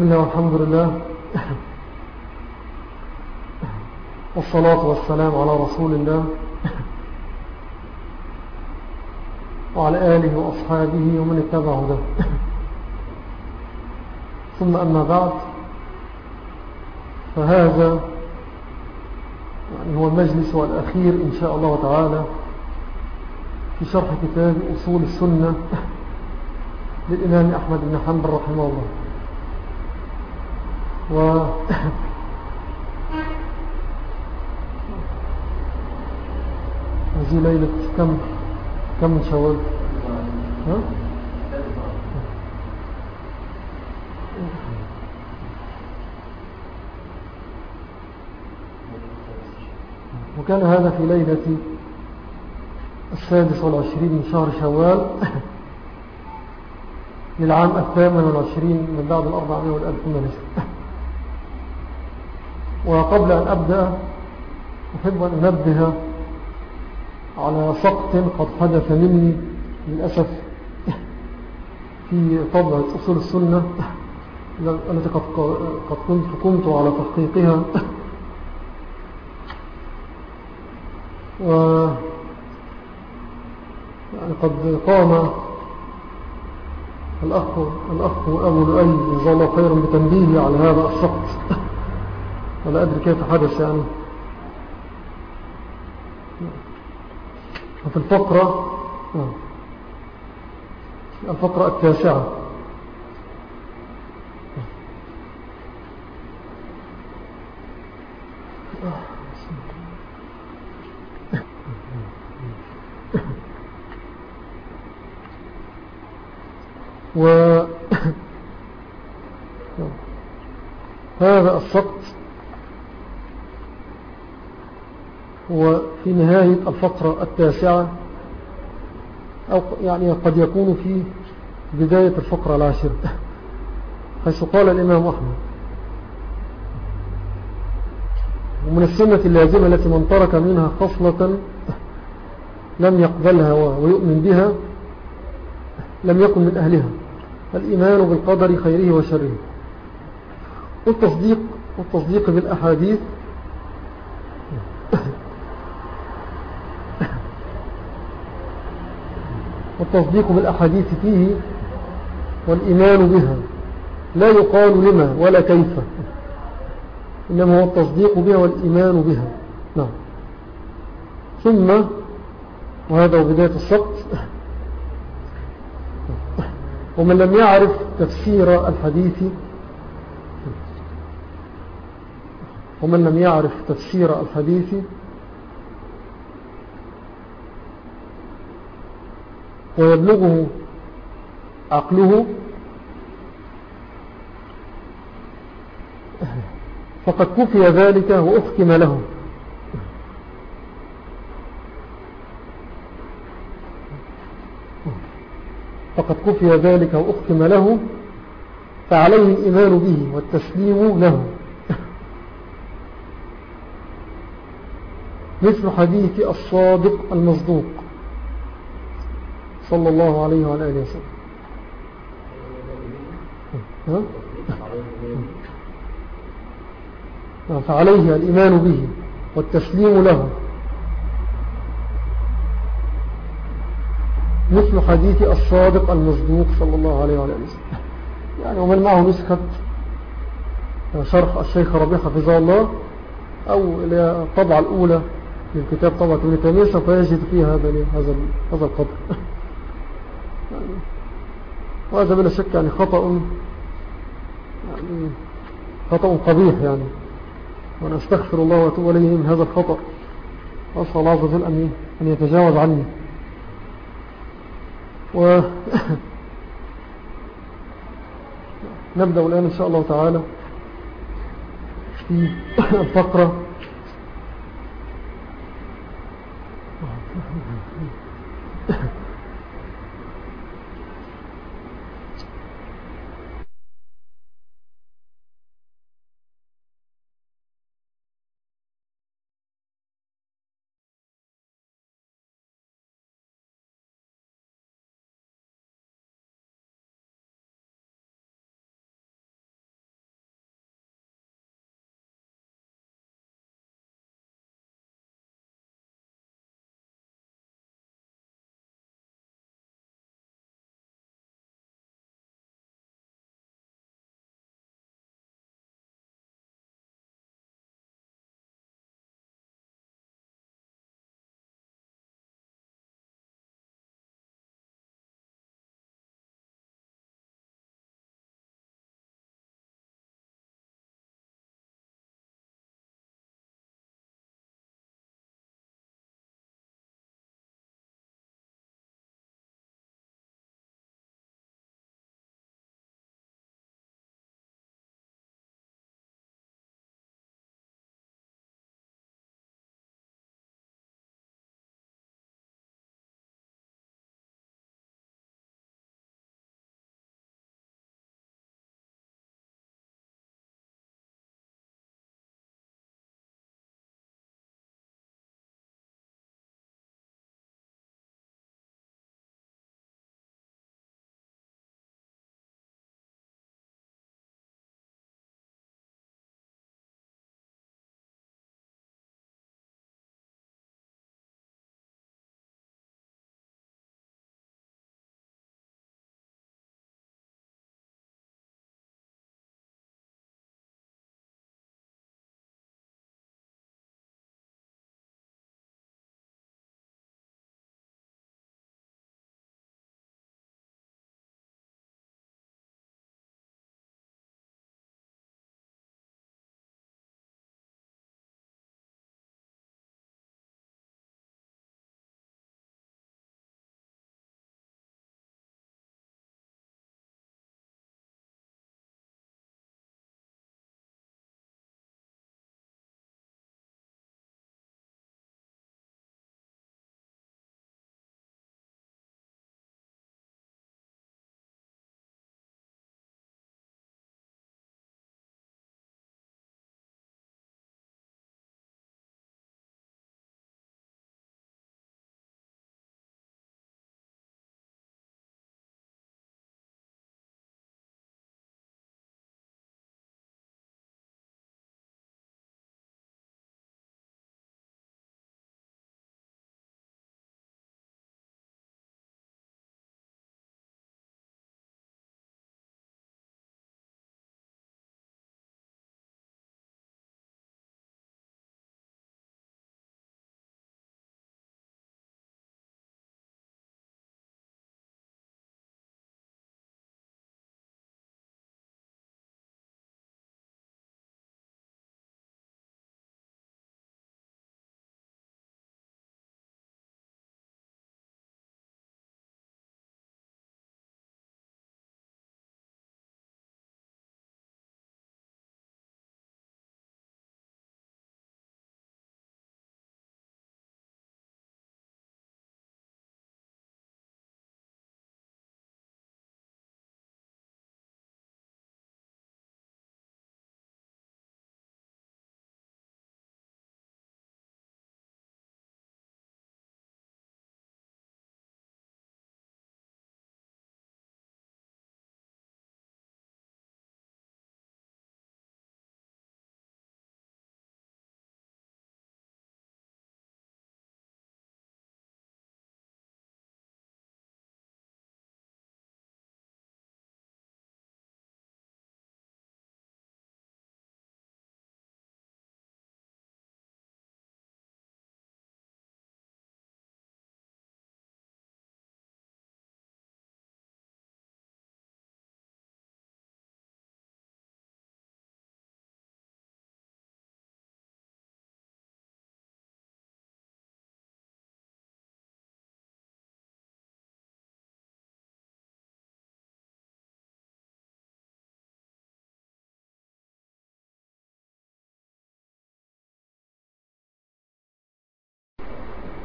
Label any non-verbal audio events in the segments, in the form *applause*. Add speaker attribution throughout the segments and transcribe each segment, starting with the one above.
Speaker 1: بسم الله والحمد لله. والصلاة والسلام على رسول الله. وعلى آله وأصحابه ومن اتبعه ده ثم أما بعد فهذا يعني هو المجلس الأخير إن شاء الله تعالى في شرح كتاب أصول السنة للإمام أحمد بن حنبل رحمه الله. و هذه ليلة كم كم من شوال. ها؟ وكان هذا في ليلة السادس والعشرين من شهر شوال *laughs* للعام الثامن والعشرين من بعد الأربعمائة والألف من وقبل أن أبدأ أحب أن أنبه على سقط قد حدث مني للأسف في طبعة أصول السنة التي قد, كنت قمت على تحقيقها. و يعني قد قام الأخ, الأخ أبو لؤي جزاه الله خيرا بتنبيه على هذا السقط. ولا أدري كيف حدث يعني. وفي الفقرة الفقرة التاسعة. و *coughs* هذا السقط هو في نهاية الفقرة التاسعة أو يعني قد يكون في بداية الفقرة العاشرة حيث قال الإمام أحمد. ومن السنة اللازمة التي من ترك منها خصلة لم يقبلها ويؤمن بها لم يكن من أهلها. الإيمان بالقدر خيره وشره. والتصديق, والتصديق بالأحاديث والتصديق بالأحاديث فيه والإيمان بها. لا يقال لما ولا كيف. إنما هو التصديق بها والإيمان بها. نعم. ثم وهذا بداية السقط. ومن لم يعرف تفسير الحديث ومن لم يعرف تفسير الحديث ويبلغه عقله. فقد كفي ذلك وأحكم له. فقد كفي ذلك وأحكم له. فعليه الإيمان به والتسليم له. مثل حديث الصادق المصدوق. صلى الله عليه وعلى آله وسلم. فعليه الإيمان به والتسليم له. مثل حديث الصادق المصدوق صلى الله عليه وعلى وسلم. يعني ومن معه نسخة شرح الشيخ ربيع حفظه الله أو الطبعة الأولى للكتاب طبعة ابن تيمية سوف يجد فيها هذا هذا القدر. وهذا بلا شك يعني خطأ يعني خطأ قبيح يعني. وأنا أستغفر الله وأتوب إليه من هذا الخطأ. وأسأل الله عز وجل أن يتجاوز عني. و *laughs* نبدأ الآن إن شاء الله تعالى في الفقرة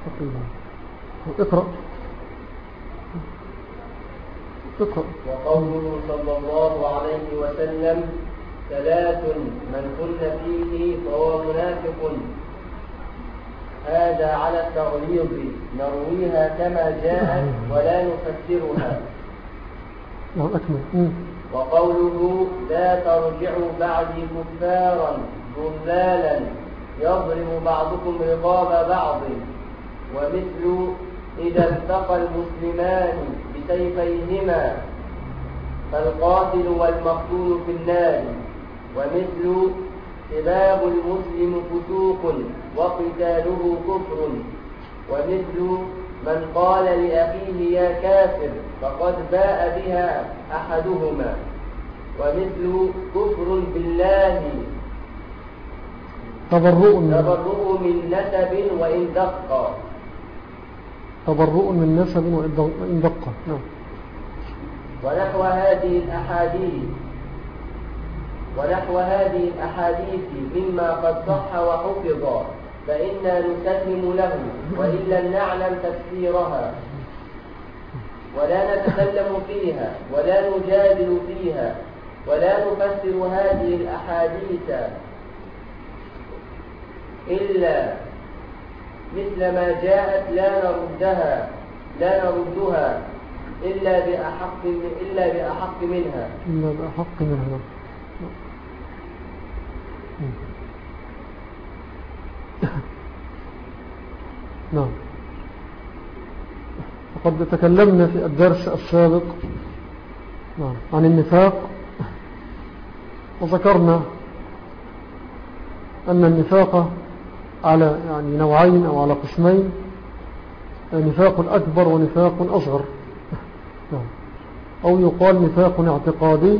Speaker 1: تقريبا اقرأ.
Speaker 2: اقرأ. وقوله صلى الله عليه وسلم ثلاث من كن فيه فهو منافق. هذا على التغليظ نرويها كما جاءت ولا نفسرها.
Speaker 1: نعم أكمل
Speaker 2: وقوله لا ترجعوا بعدي كفارا ضلالا يضرب بعضكم رقاب بعض. ومثل إذا التقى المسلمان بسيفيهما فالقاتل والمقتول في النار ومثل سباب المسلم فسوق وقتاله كفر ومثل من قال لأخيه يا كافر فقد باء بها أحدهما ومثل كفر بالله.
Speaker 1: تبرؤ
Speaker 2: من نسب وإن دق.
Speaker 1: تبرؤ من نسب وإن دق نعم.
Speaker 2: ونحو هذه الأحاديث ونحو هذه الأحاديث مما قد صح وحفظ فإنا نسلم له وإن لم نعلم تفسيرها. ولا نتكلم فيها ولا نجادل فيها ولا نفسر هذه الأحاديث إلا مثل ما جاءت لا نردها لا نردها إلا بأحق إلا بأحق منها.
Speaker 1: إلا بأحق منها. نعم. وقد تكلمنا في الدرس السابق نعم عن النفاق. وذكرنا أن النفاق على يعني نوعين أو على قسمين نفاق أكبر ونفاق أصغر. أو يقال نفاق اعتقادي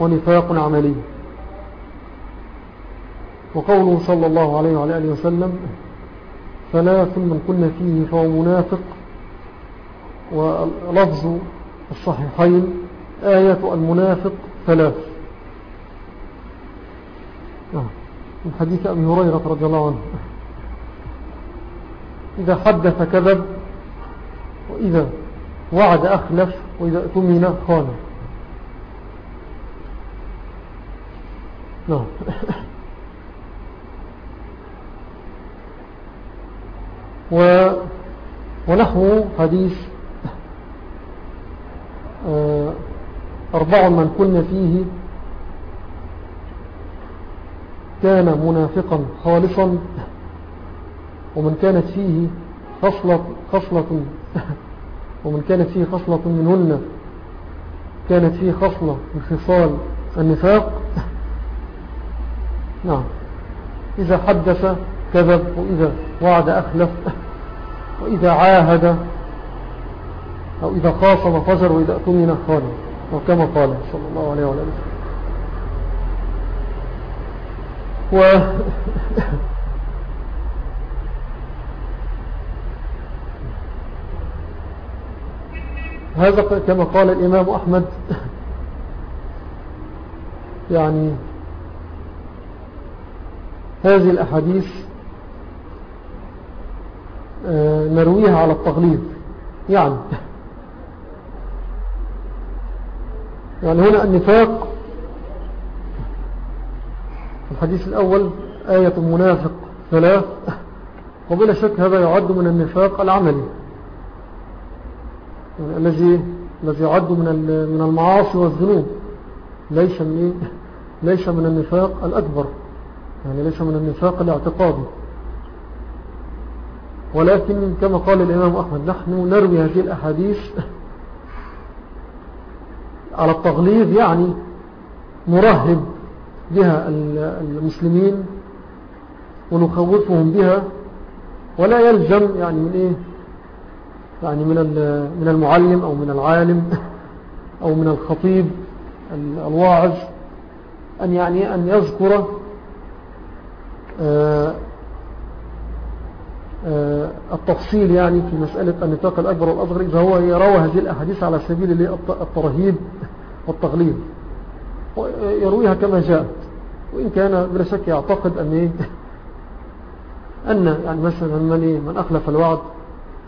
Speaker 1: ونفاق عملي. وقوله صلى الله عليه وعلى آله وسلم ثلاث من كنا فيه فهو منافق. ولفظ الصحيحين آية المنافق ثلاث نعم. من حديث أبي هريرة رضي الله عنه. إذا حدث كذب وإذا وعد أخلف وإذا أتمنى خان نعم. *laughs* و ونحو حديث آه، أربع من كنا فيه كان منافقا خالصا ومن كانت فيه خصلة, خصلة ومن كانت فيه خصلة منهن كانت فيه خصلة من خصال النفاق. نعم. إذا حدث كذب وإذا وعد أخلف وإذا عاهد أو إذا خاصم فجر وإذا أتمنى خالد وكما قال صلى الله عليه وسلم. و هذا كما قال الإمام أحمد يعني هذه الأحاديث آه، نرويها على التغليظ يعني يعني هنا النفاق الحديث الأول آية المنافق ثلاث وبلا شك هذا يعد من النفاق العملي. يعني الذي الذي يعد من من المعاصي والذنوب. ليس من إيه؟ ليس من النفاق الأكبر. يعني ليس من النفاق الاعتقادي. ولكن كما قال الإمام أحمد نحن نروي هذه الأحاديث على التغليظ يعني نرهب بها المسلمين ونخوفهم بها ولا يلزم يعني من إيه؟ يعني من من المعلم أو من العالم *laughs* أو من الخطيب الواعظ أن يعني أن يذكر آه، آه، التفصيل يعني في مسألة النطاق الأكبر والأصغر إذا هو يروى هذه الأحاديث على سبيل الترهيب والتغليب يرويها كما جاءت وإن كان بلا شك يعتقد أن, إيه؟ أن يعني مثلا من, إيه؟ من أخلف الوعد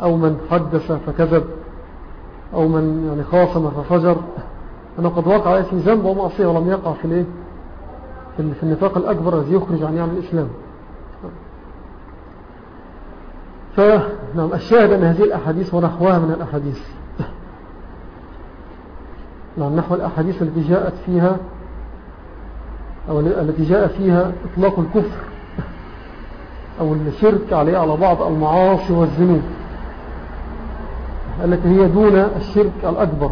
Speaker 1: أو من حدث فكذب أو من يعني خاصم ففجر. أنه قد وقع في ذنب ومعصية ولم يقع في الإيه؟ في النفاق الأكبر الذي يخرج عن يعني الإسلام. فنعم الشاهد أن هذه الأحاديث ونحوها من الأحاديث. نعم نحو الأحاديث التي جاءت فيها أو التي جاء فيها إطلاق الكفر أو الشرك عليه على بعض المعاصي والذنوب التي هي دون الشرك الأكبر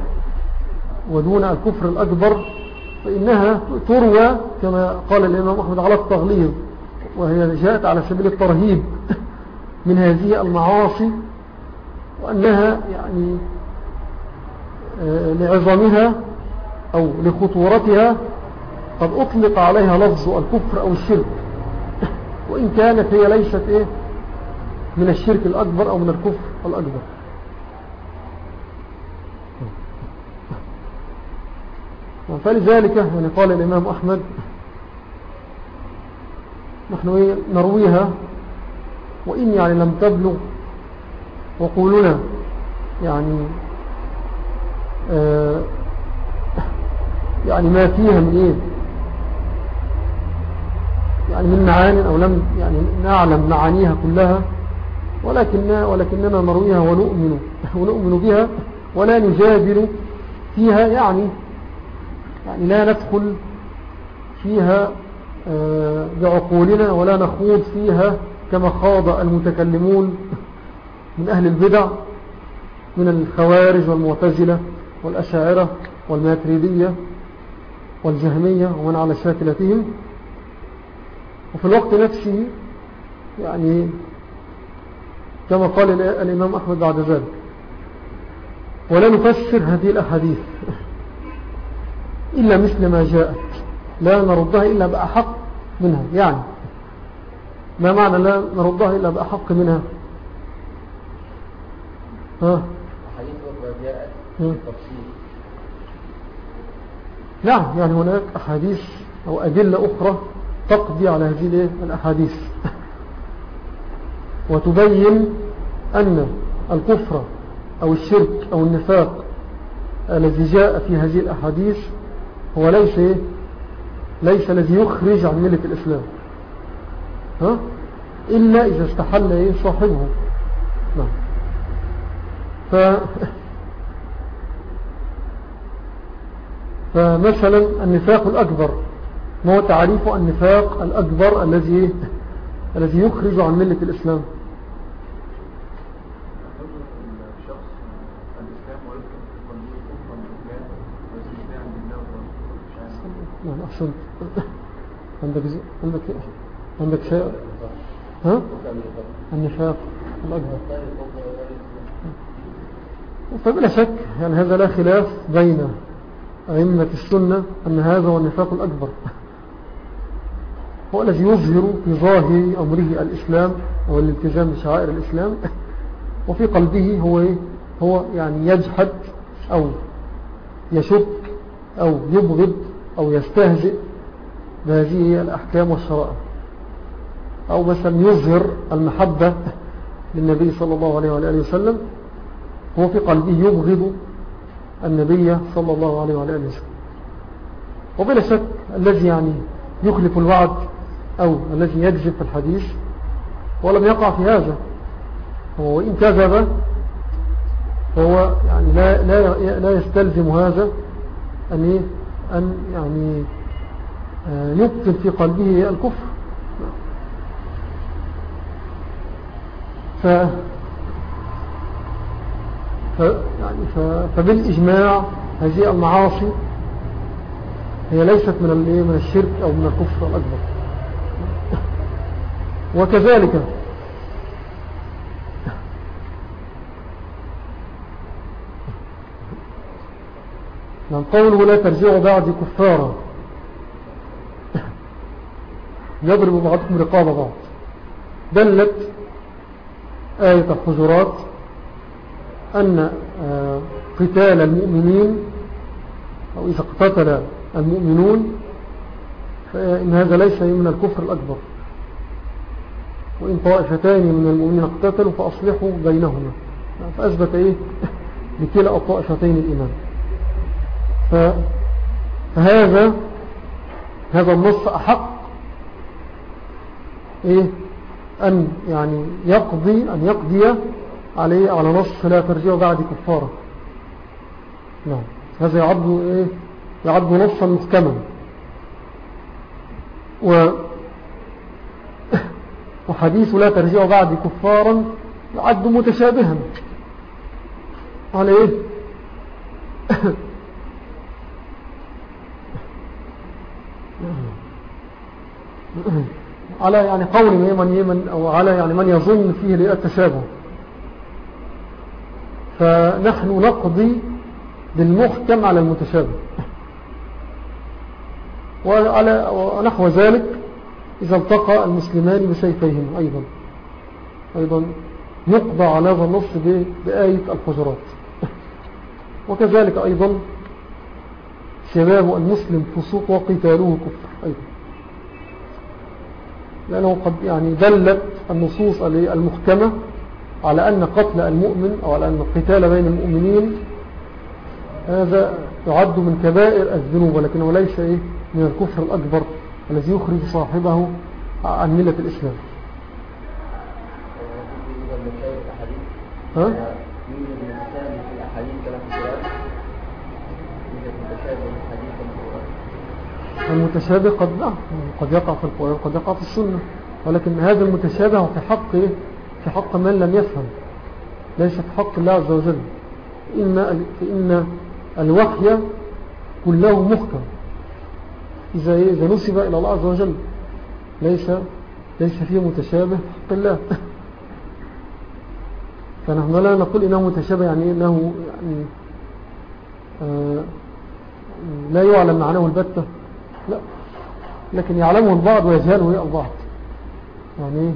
Speaker 1: ودون الكفر الأكبر فإنها تروى كما قال الإمام أحمد على التغليظ وهي جاءت على سبيل الترهيب من هذه المعاصي وأنها يعني آه، لعظمها أو لخطورتها قد أطلق عليها لفظ الكفر أو الشرك. وإن كانت هي ليست إيه؟ من الشرك الأكبر أو من الكفر الأكبر. فلذلك يعني قال الإمام أحمد نحن إيه؟ نرويها وإن يعني لم تبلغ وقولنا يعني آه يعني ما فيها من إيه؟ يعني من معاني أو لم يعني نعلم معانيها كلها ولكننا, ولكننا نرويها ونؤمن, ونؤمن بها ولا نجادل فيها يعني يعني لا ندخل فيها آه، بعقولنا ولا نخوض فيها كما خاض المتكلمون من أهل البدع من الخوارج والمعتزلة والأشاعرة والماتريدية والجهمية ومن على شاكلتهم. وفي الوقت نفسه يعني كما قال الإمام أحمد بعد ذلك ولا نفسر هذه الأحاديث إلا مثل ما جاءت لا نردها إلا بأحق منها يعني ما معنى لا نردها إلا بأحق منها؟
Speaker 2: ها؟ حديث جاءت
Speaker 1: نعم يعني هناك أحاديث أو أدلة أخرى تقضي على هذه الأحاديث. *laughs* وتبين أن الكفر أو الشرك أو النفاق الذي جاء في هذه الأحاديث هو ليس إيه؟ ليس الذي يخرج عن ملة الإسلام. ها؟ إلا إذا استحل إيه؟ صاحبه. نعم. ف... *laughs* فمثلا النفاق الأكبر. ما هو تعريف النفاق الأكبر الذي الذي يخرج عن ملة الإسلام. نعم أحسنت. عندك عندك عندك شيء؟ ها؟ النفاق الأكبر. فبلا شك يعني هذا لا خلاف بين أئمة السنة أن هذا هو النفاق الأكبر. هو الذي يظهر في ظاهر أمره الإسلام أو الالتزام بشعائر الإسلام. *laughs* وفي قلبه هو إيه؟ هو يعني يجحد أو يشك أو يبغض أو يستهزئ بهذه الأحكام والشرائع. أو مثلا يظهر المحبة للنبي صلى الله عليه وآله وسلم هو في قلبه يبغض النبي صلى الله عليه وآله وسلم. وبلا شك الذي يعني يخلف الوعد أو الذي يكذب في الحديث ولم يقع في هذا. وإن كذب فهو يعني لا, لا, لا يستلزم هذا أن, أن يعني آه، يبطل في قلبه الكفر. ف ف يعني ف فبالإجماع هذه المعاصي هي ليست من من الشرك أو من الكفر الأكبر. وكذلك. من قوله لا ترجعوا بعد كفارا. يضرب بعضكم رقاب بعض. دلت آية الحجرات أن آه، قتال المؤمنين أو إذا اقتتل المؤمنون فإن هذا ليس من الكفر الأكبر. وإن طائفتان من المؤمنين اقتتلوا فأصلحوا بينهما. فأثبت إيه؟ *laughs* لكلا الطائفتين الإيمان. فهذا هذا النص أحق إيه؟ أن يعني يقضي أن يقضي عليه على نص لا ترجع بعد كفارة. نعم. هذا يعد إيه؟ يعد نصا محكما و وحديث لا ترجع بعد كفارا يعد متشابها. على إيه؟ على يعني قول من يمن أو على يعني من يظن فيه التشابه فنحن نقضي بالمحكم على المتشابه. وعلى ونحو ذلك إذا التقى المسلمان بسيفيهم أيضا. أيضا يقضى على هذا النص بآية الفجرات *laughs* وكذلك أيضا شباب المسلم فسوق وقتاله كفر أيضا. لأنه قد يعني دلت النصوص المحكمة على أن قتل المؤمن أو على أن القتال بين المؤمنين هذا يعد من كبائر الذنوب ولكنه ليس إيه من الكفر الأكبر. الذي يخرج صاحبه عن ملة الإسلام. ها؟ المتشابه قد لا قد يقع في القرآن قد يقع في السنة. ولكن هذا المتشابه في حق في حق من لم يفهم. ليس في حق الله عز وجل. إن, إن الوحي كله محكم. إذا, إذا نسب إلى الله عز وجل ليس, ليس فيه متشابه حق الله. *laughs* فنحن لا نقول إنه متشابه يعني إنه يعني آه لا يعلم معناه البتة. لا. لكن يعلمه البعض ويجهله البعض. يعني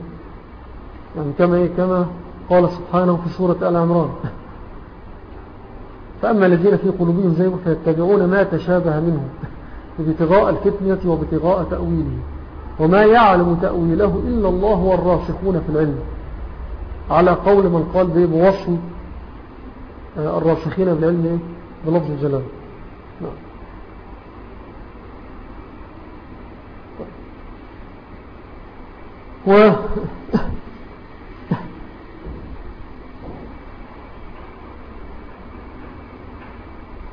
Speaker 1: يعني كما إيه كما قال سبحانه في سورة آل عمران. *laughs* فأما الذين في قلوبهم زيغ فيتبعون ما تشابه منه. *laughs* ابتغاء الفتنة وابتغاء تأويله. وما يعلم تأويله إلا الله والراسخون في العلم. على قول من قال به بوصل آه، الراسخين بالعلم بلفظ الجلال. نعم. و *laughs*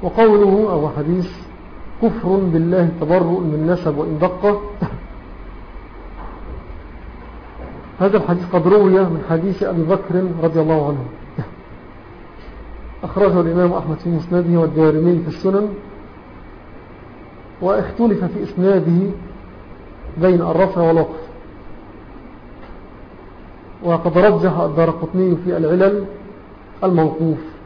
Speaker 1: وقوله أو حديث كفر بالله تبرؤ من نسب وإن دقة هذا الحديث قد روي من حديث أبي بكر رضي الله عنه. أخرجه الإمام أحمد في مسنده والدارمي في السنن. واختلف في إسناده بين الرفع والوقف. وقد رجح الدار قطني في العلل الموقوف.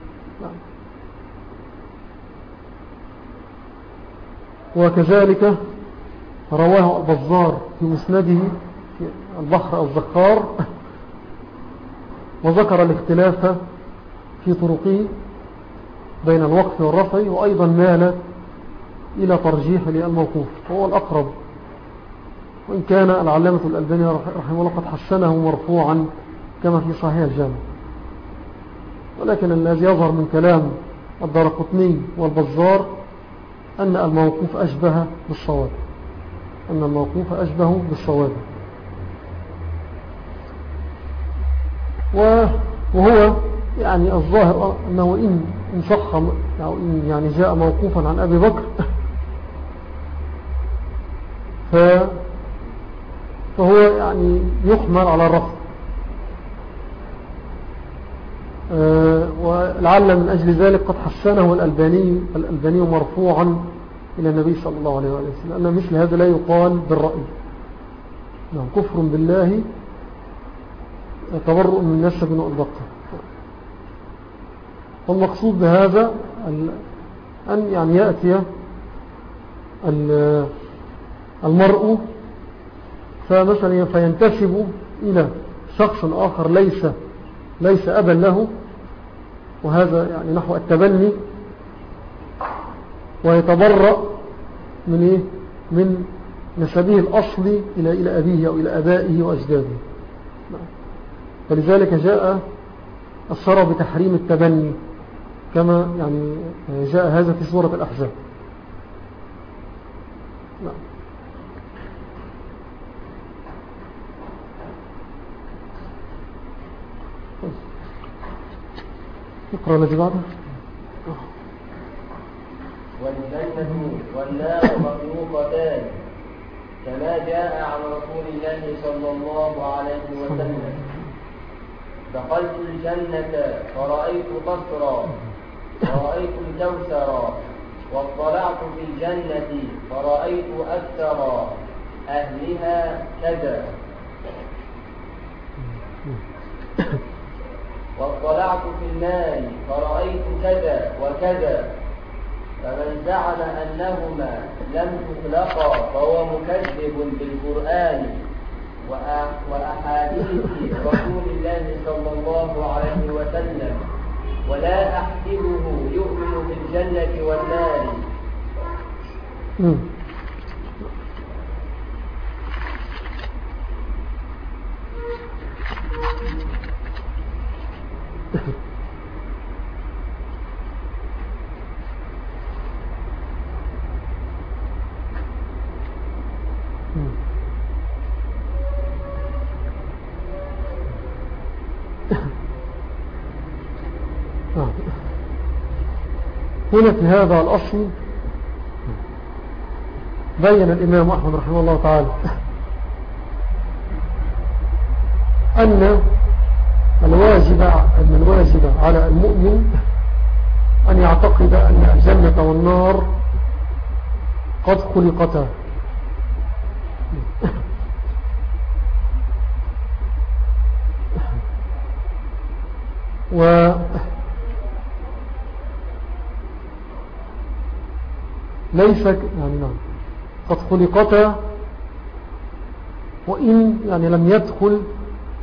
Speaker 1: وكذلك رواه البزار في مسنده في البحر الزخار وذكر الاختلاف في طرقه بين الوقف والرفع وأيضا مال إلى ترجيح للموقوف وهو الأقرب. وإن كان العلامة الألباني رحمه الله قد حسنه مرفوعا كما في صحيح الجامع. ولكن الذي يظهر من كلام الدرقطني والبزار أن الموقوف أشبه بالصواب. أن الموقوف أشبه بالصواب. وهو يعني الظاهر أنه إن, إن صح يعني جاء موقوفا عن أبي بكر فهو يعني يحمل على الرفض آه، ولعل من أجل ذلك قد حسنه الألباني, الألباني مرفوعا إلى النبي صلى الله عليه وسلم أن مثل هذا لا يقال بالرأي. نعم كفر بالله تبرؤ من نسب وألبقة والمقصود بهذا أن يعني يأتي المرء فمثلا فينتسب إلى شخص آخر ليس ليس أبا له وهذا يعني نحو التبني ويتبرأ من إيه؟ من نسبه الأصلي إلى إلى أبيه أو إلى أبائه وأجداده. فلذلك جاء الشرع بتحريم التبني كما يعني جاء هذا في سورة الأحزاب نعم اقرأ الذي بعده.
Speaker 2: والجنة والنار مخلوقتان كما جاء عن رسول الله صلى الله عليه وسلم. دخلت الجنة فرأيت قصرا ورأيت الكوثر واطلعت في الجنة فرأيت أكثر أهلها كذا. *laughs* واطلعت في النار فرأيت كذا وكذا. فمن زعم أنهما لم تخلقا فهو مكذب بالقرآن وأحاديث رسول الله صلى الله عليه وسلم. ولا أحسبه يؤمن بالجنة والنار.
Speaker 1: هنا في هذا الأصل بين الإمام أحمد رحمه الله تعالى أن الواجب أن الواجب على المؤمن أن يعتقد أن الجنة والنار قد خلقتا. و ليس يعني قد خلقتا. وإن يعني لم يدخل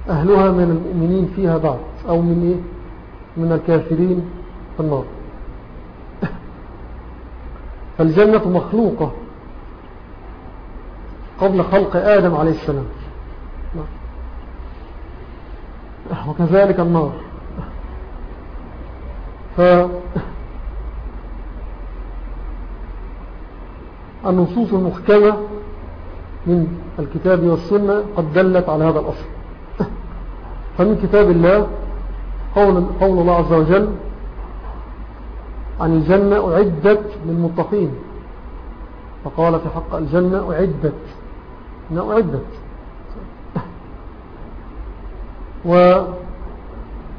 Speaker 1: أهلها من المؤمنين فيها بعد أو من إيه؟ من الكافرين في النار. *laughs* فالجنة مخلوقة قبل خلق آدم عليه السلام. نعم. وكذلك النار. ف *laughs* النصوص المحكمة من الكتاب والسنة قد دلت على هذا الأصل. فمن كتاب الله قول, قول الله عز وجل عن الجنة أعدت للمتقين. فقال في حق الجنة أعدت. إنها أعدت. و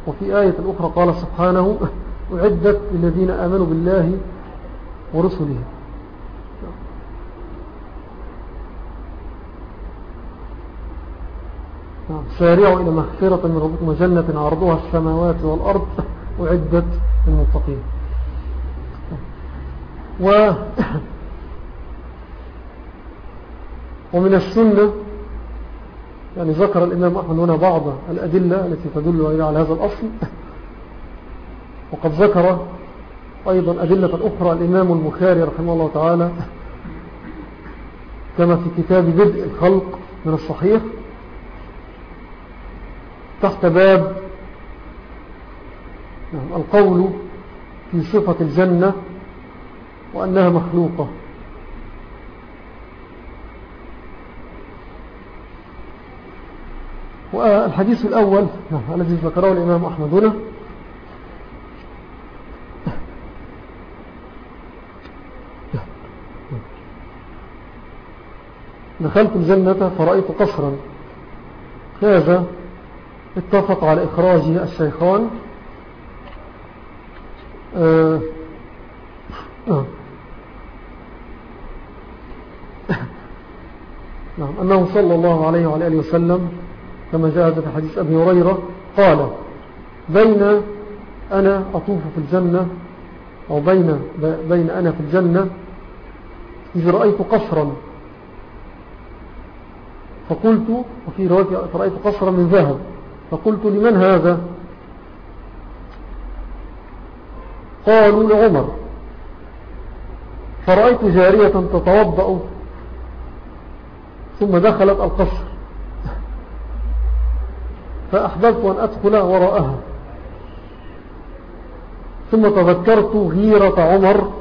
Speaker 1: وفي آية الأخرى قال سبحانه أعدت للذين آمنوا بالله ورسله. سارعوا إلى مغفرة من ربكم وجنة عرضها السماوات والأرض أعدت للمتقين. و *coughs* ومن السنة يعني ذكر الإمام أحمد هنا بعض الأدلة التي تدل على هذا الأصل. وقد ذكر أيضا أدلة أخرى الإمام البخاري رحمه الله تعالى كما في كتاب بدء الخلق من الصحيح. تحت باب القول في صفة الجنة وأنها مخلوقة. والحديث الأول نعم، الذي ذكره الإمام أحمد هنا. دخلت الجنة فرأيت قصرا. هذا اتفق على إخراجه الشيخان. آه. آه. *coughs* نعم. أنه صلى الله عليه وعلى آله وسلم كما جاء في حديث أبي هريرة قال بين أنا أطوف في الجنة أو بين, بين أنا في الجنة إذا رأيت قصرا. فقلت وفي رواية رأيت قصرا من ذهب. فقلت لمن هذا؟ قالوا لعمر. فرأيت جارية تتوضأ ثم دخلت القصر. فأحببت أن أدخل وراءها. ثم تذكرت غيرة عمر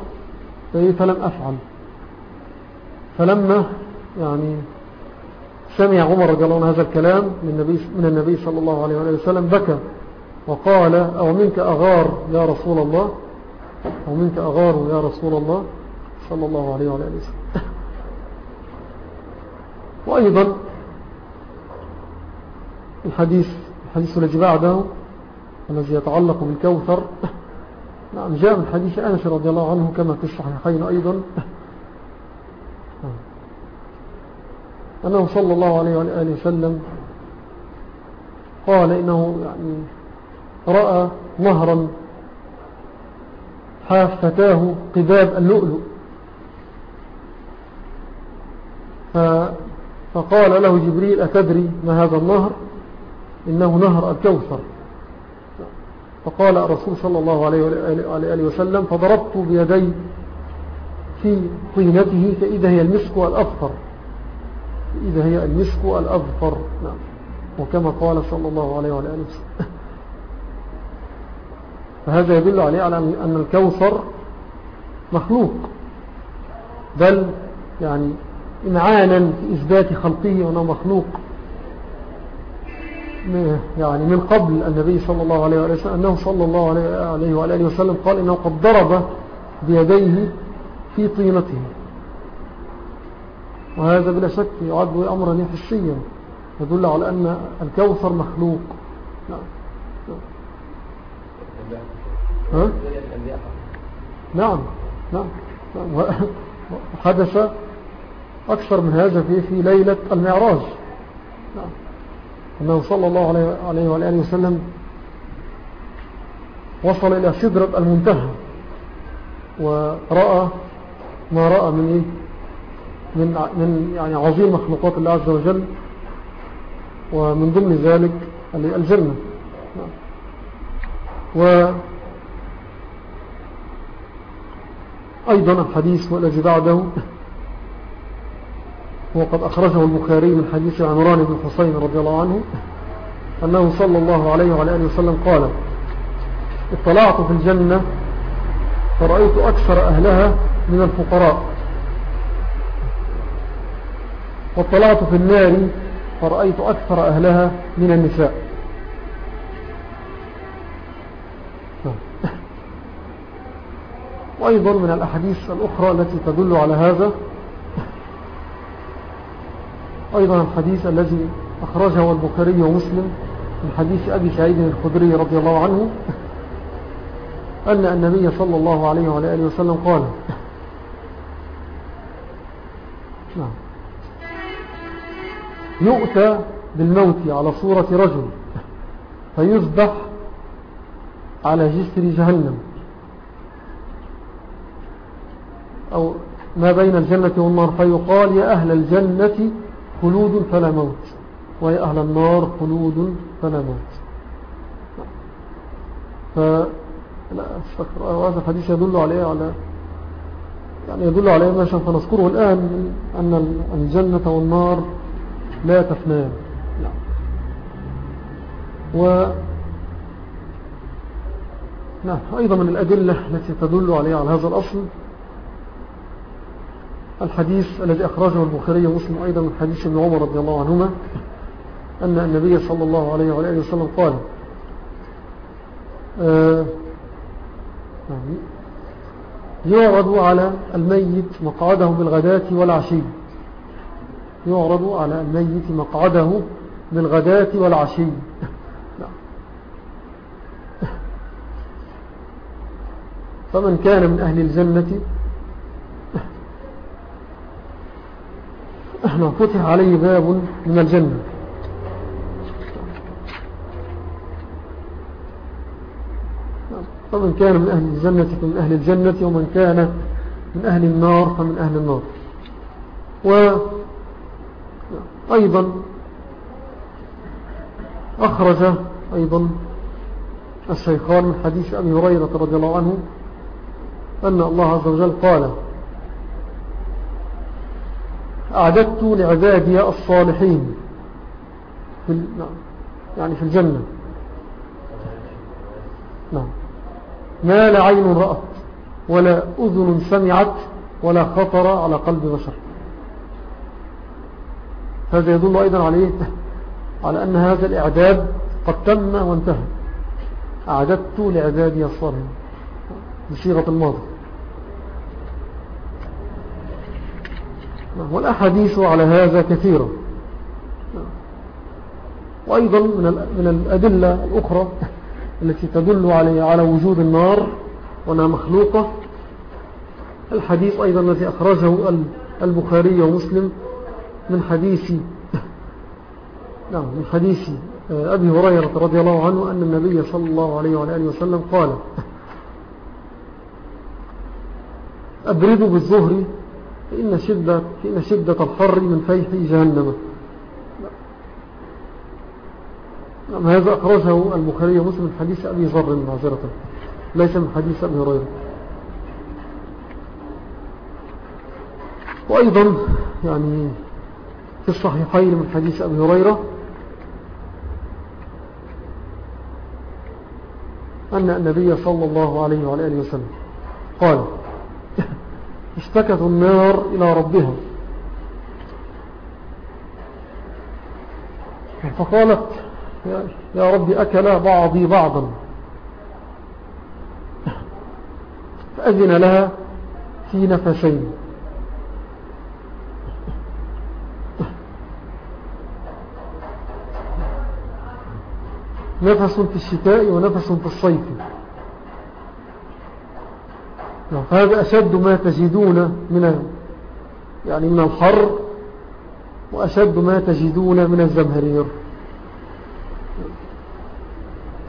Speaker 1: فلم أفعل. فلما يعني سمع عمر رضي الله عنه هذا الكلام من النبي, من النبي صلى الله عليه وسلم بكى. وقال أو منك أغار يا رسول الله؟ أو منك أغار يا رسول الله؟ صلى الله عليه وسلم. *laughs* وأيضا الحديث الحديث الذي بعده الذي يتعلق بالكوثر. *laughs* نعم جاء من حديث أنس رضي الله عنه كما في الصحيحين أيضا. *laughs* أنه صلى الله عليه وآله وسلم قال إنه يعني رأى نهرا حافتاه قباب اللؤلؤ. فقال له جبريل أتدري ما هذا النهر؟ إنه نهر الكوثر. فقال الرسول صلى الله عليه وآله وسلم فضربت بيدي في طينته فإذا هي المسك الأظفر إذا هي المسك الأظفر. نعم. وكما قال صلى الله عليه وآله وسلم. فهذا يدل عليه على أن الكوثر مخلوق. بل يعني إمعانا في إثبات خلقه وأنه مخلوق. يعني من قبل النبي صلى الله عليه وسلم أنه صلى الله عليه وآله وسلم قال إنه قد ضرب بيديه في طينته. وهذا بلا شك يعد أمرا حسيا يدل على أن الكوثر مخلوق. نعم. ها؟ نعم. نعم, نعم. وحدث أكثر من هذا في, في ليلة المعراج. نعم. أنه صلى الله عليه وآله وسلم وصل إلى شدرة المنتهى ورأى ما رأى من إيه؟ من, من يعني عظيم مخلوقات الله عز وجل ومن ضمن ذلك الجنة. و أيضا الحديث والذي بعده وقد أخرجه البخاري من حديث عمران بن حسين رضي الله عنه أنه صلى الله عليه وعلى آله وسلم قال اطلعت في الجنة فرأيت أكثر أهلها من الفقراء. واطلعت في النار فرأيت أكثر أهلها من النساء. *laughs* وأيضا من الأحاديث الأخرى التي تدل على هذا. *laughs* أيضا الحديث الذي أخرجه البخاري ومسلم من حديث أبي سعيد الخدري رضي الله عنه أن النبي صلى الله عليه وعلى آله وسلم قال. *laughs* نعم. يؤتى بالموت على صورة رجل فيذبح على جسر جهنم. أو ما بين الجنة والنار فيقال يا أهل الجنة خلود فلا موت ويا أهل النار خلود فلا موت. ف لا أستغفر هذا الحديث يدل عليه على يعني يدل عليه ما فنذكره الآن أن الجنة والنار لا تفنان و نعم أيضا من الأدلة التي تدل عليها على هذا الأصل الحديث الذي أخرجه البخاري ومسلم أيضا من حديث ابن عمر رضي الله عنهما أن النبي صلى الله عليه وآله وسلم قال آه يعني يعرض على الميت مقعده بالغداة والعشي. يعرض على الميت مقعده بالغداة والعشي. فمن كان من أهل الجنة فتح عليه باب من الجنة. فمن كان من أهل الجنة فمن أهل الجنة ومن كان من أهل النار فمن أهل النار. وأيضا أخرج أيضا الشيخان من حديث أبي هريرة رضي الله عنه أن الله عز وجل قال أعددت لعبادي الصالحين في, نعم. يعني في الجنة. نعم. ما لا عين رأت ولا أذن سمعت ولا خطر على قلب بشر. هذا يدل أيضا عليه على أن هذا الإعداد قد تم وانتهى. أعددت لعبادي الصالحين بصيغة الماضي والأحاديث على هذا كثيرة. وأيضا من الأدلة الأخرى التي تدل على على وجود النار وأنها مخلوقة. الحديث أيضا الذي أخرجه البخاري ومسلم من حديث نعم من حديث أبي هريرة رضي الله عنه أن النبي صلى الله عليه وآله وسلم قال أبردوا بالظهر فإن شدة, فإن شدة الحر من فيح جهنم. نعم هذا أخرجه البخاري ومسلم من حديث أبي ذر معذرة ليس من حديث أبي هريرة. وأيضا يعني في الصحيحين من حديث أبي هريرة أن النبي صلى الله عليه وعلى آله وسلم قال *laughs* اشتكت النار إلى ربها. فقالت يا رب أكل بعضي بعضا. *laughs* فأذن لها في نفسين. نفس في الشتاء ونفس في الصيف. هذا أشد ما تجدون من يعني من الحر وأشد ما تجدون من الزمهرير.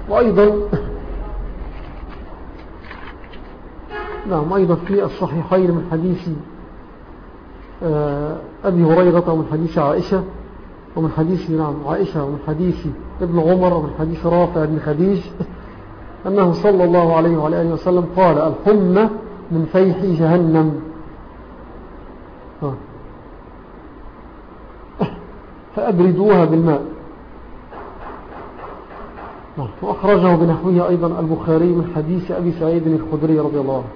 Speaker 1: وأيضا *laughs* نعم أيضا في الصحيحين من حديث آه، أبي هريرة ومن حديث عائشة. ومن حديث نعم عائشة ومن حديث ابن عمر ومن حديث رافع بن خديج أنه صلى الله عليه وعلى آله وسلم قال الحمى من فيح جهنم. فأبردوها بالماء. وأخرجه بنحوه أيضا البخاري من حديث أبي سعيد الخدري رضي الله عنه.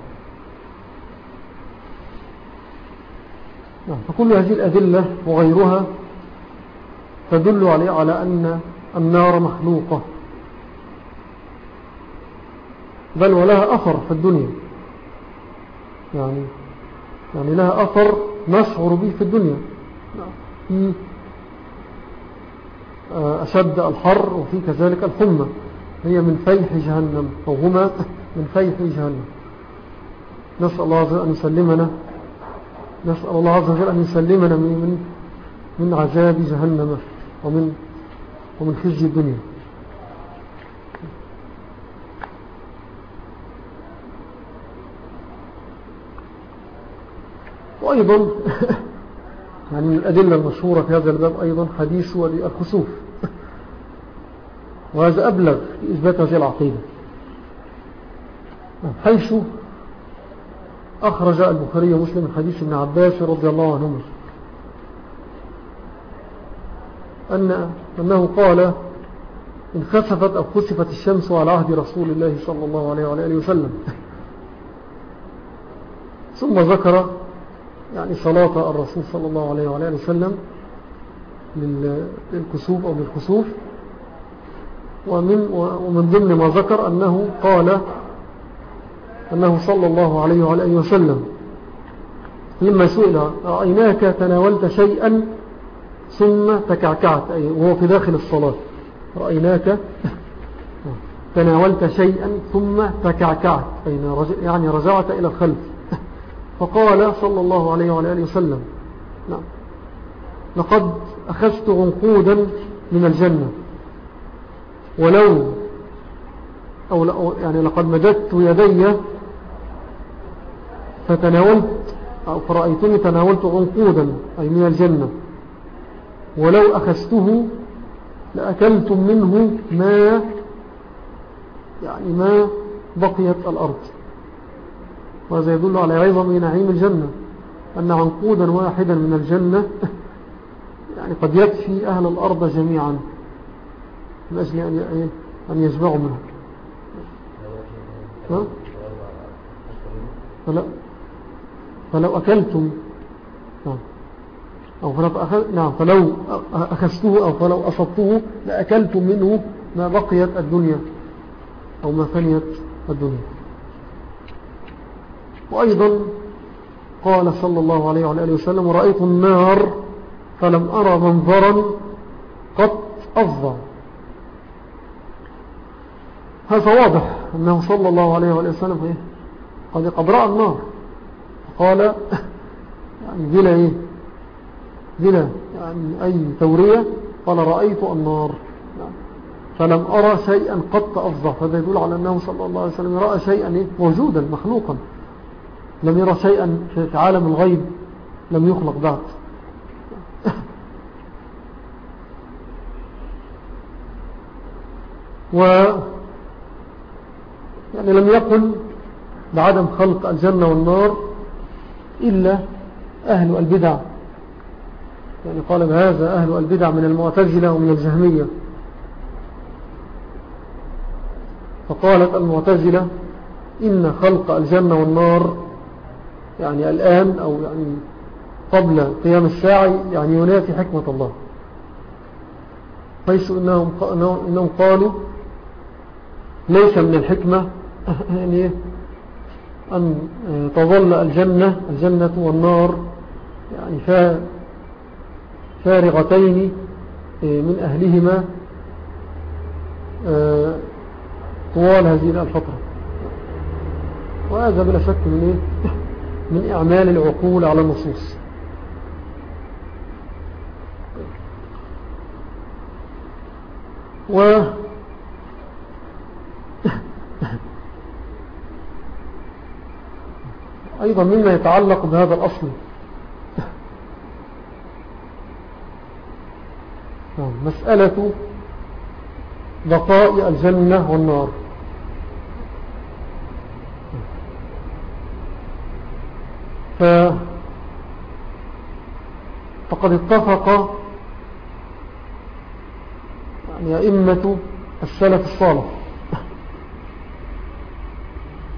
Speaker 1: نعم، فكل هذه الأدلة وغيرها تدل عليه على أن النار مخلوقة. بل ولها أثر في الدنيا. يعني يعني لها أثر نشعر به في الدنيا. في آه، أشد الحر وفي كذلك الحمى. هي من فيح جهنم أو هما من فيح جهنم. نسأل الله عز وجل أن يسلمنا نسأل الله عز وجل أن يسلمنا من, من عذاب جهنم. ومن, ومن خزي الدنيا. وأيضا *laughs* يعني من الأدلة المشهورة في هذا الباب أيضا حديث الخسوف وهذا أبلغ في إثبات هذه العقيدة. حيث أخرج البخاري ومسلم من حديث ابن عباس رضي الله عنهما. أن أنه قال إن خسفت أو خسفت الشمس على عهد رسول الله صلى الله عليه وآله وسلم. ثم ذكر يعني صلاة الرسول صلى الله عليه وآله وسلم للكسوف أو للكسوف ومن, ومن ضمن ما ذكر أنه قال أنه صلى الله عليه وآله وسلم لما سئل رأيناك تناولت شيئا ثم تكعكعت أي وهو في داخل الصلاة. رأيناك تناولت شيئا ثم تكعكعت يعني رجعت إلى الخلف. فقال صلى الله عليه وآله وسلم نعم لقد أخذت عنقودا من الجنة ولو أو يعني لقد مددت يدي فتناولت أو فرأيتني تناولت عنقودا أي من الجنة. ولو أخذته لأكلتم منه ما يعني ما بقيت الأرض وهذا يدل على عظم نعيم الجنة أن عنقودا واحدا من الجنة *laughs* يعني قد يكفي أهل الأرض جميعا من أجل أن يشبعوا منه ها؟ فلا فلو أكلتم أو فلو أخذ نعم فلو أخذته أو فلو أصبته لأكلتم منه ما بقيت الدنيا أو ما فنيت الدنيا. وأيضا قال صلى الله عليه وعلى آله وسلم ورأيت النار فلم أرى منظرا قط أفضل هذا واضح أنه صلى الله عليه وعلى وسلم قد قد رأى النار. قال *laughs* يعني بلا إيه؟ بلا يعني أي تورية قال رأيت النار. فلم أرى شيئا قط أفضل. فهذا يدل على أنه صلى الله عليه وسلم رأى شيئا إيه؟ موجودا مخلوقا. لم يرى شيئا في عالم الغيب لم يخلق بعد و يعني لم يقل بعدم خلق الجنة والنار إلا أهل البدع. يعني قال بهذا أهل البدع من المعتزلة ومن الجهمية. فقالت المعتزلة إن خلق الجنة والنار يعني الآن أو يعني قبل قيام الساعة يعني ينافي حكمة الله. حيث إنهم, إنهم قالوا ليس من الحكمة *laughs* يعني أن تظل الجنة الجنة والنار يعني فارغتين من أهلهما آه، طوال هذه الفترة. وهذا بلا شك من, إيه؟ من إعمال العقول على النصوص. و *laughs* أيضا مما يتعلق بهذا الأصل نعم، مسألة بقاء الجنة والنار. ف فقد اتفق يعني أئمة السلف الصالح.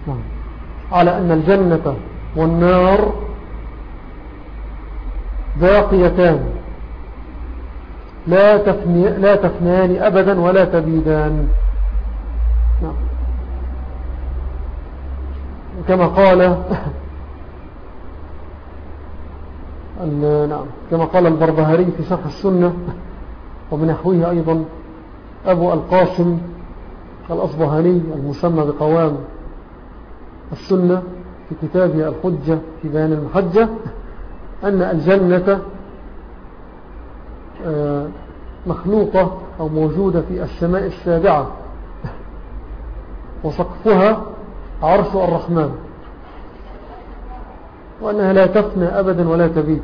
Speaker 1: نعم. على أن الجنة والنار باقيتان. لا, تفني لا تفنان أبدا ولا تبيدان نعم. كما قال *laughs* نعم كما قال البربهاري في شرح السنة وبنحوه أيضا أبو القاسم الأصبهاني المسمى بقوام السنة في كتابه الحجة في بيان المحجة أن الجنة مخلوقة أو موجودة في السماء السابعة وسقفها عرش الرحمن وأنها لا تفنى أبدا ولا تبيت.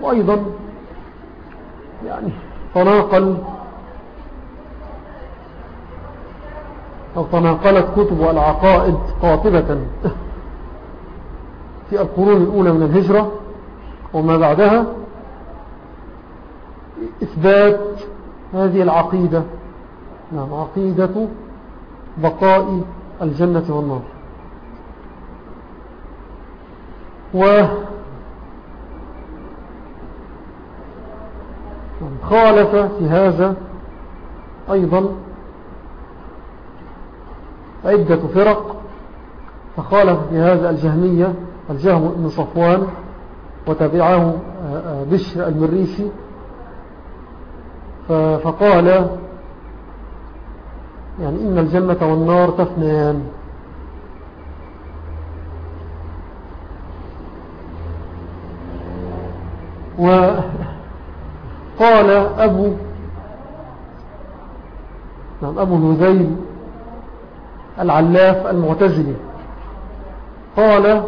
Speaker 1: وأيضا يعني تناقل أو تناقلت كتب العقائد قاطبة في القرون الأولى من الهجرة. وما بعدها إثبات هذه العقيدة. نعم عقيدة بقاء الجنة والنار. و خالف في هذا أيضا عدة فرق فخالف في هذا الجهمية الجهم بن صفوان وتبعه آه، آه، بشر المريسي فقال يعني إن الجنة والنار تفنيان. وقال أبو نعم أبو الهذيل العلاف المعتزلي قال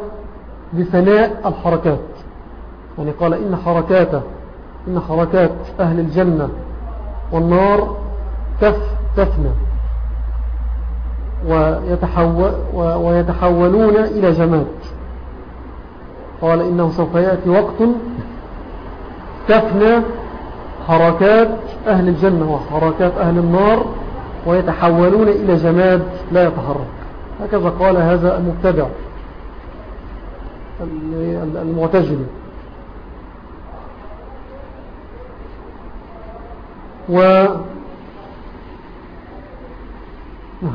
Speaker 1: بثناء الحركات. يعني قال إن حركات إن حركات أهل الجنة والنار تف تفنى ويتحول ويتحولون إلى جماد. قال إنه سوف يأتي وقت تفنى حركات أهل الجنة وحركات أهل النار ويتحولون إلى جماد لا يتحرك. هكذا قال هذا المبتدع المعتزلي. و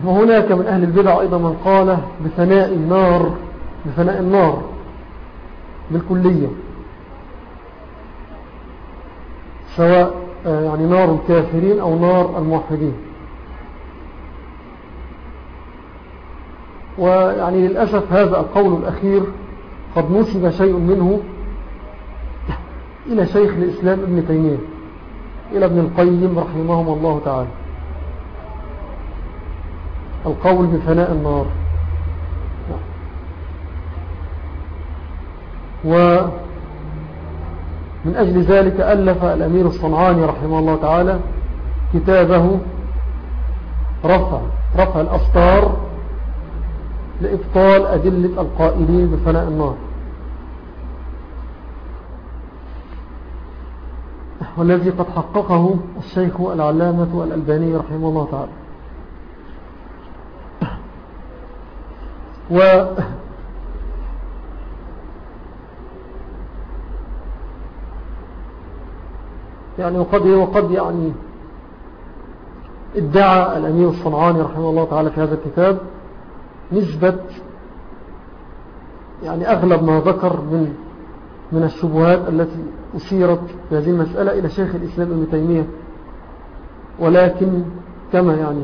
Speaker 1: وهناك من أهل البدع أيضا من قال بفناء النار بفناء النار بالكلية سواء آه، يعني نار الكافرين أو نار الموحدين. ويعني للأسف هذا القول الأخير قد نسب شيء منه إلى شيخ الإسلام ابن تيمية. إلى ابن القيم رحمهم الله تعالى. القول بفناء النار. ومن أجل ذلك ألف الأمير الصنعاني رحمه الله تعالى كتابه رفع رفع الأسطار لإبطال أدلة القائلين بفناء النار. والذي قد حققه الشيخ العلامة الألباني رحمه الله تعالى. و يعني وقد وقد يعني ادعى الأمير الصنعاني رحمه الله تعالى في هذا الكتاب نسبة يعني أغلب ما ذكر من من الشبهات التي أثيرت في هذه المسألة إلى شيخ الإسلام ابن تيمية. ولكن كما يعني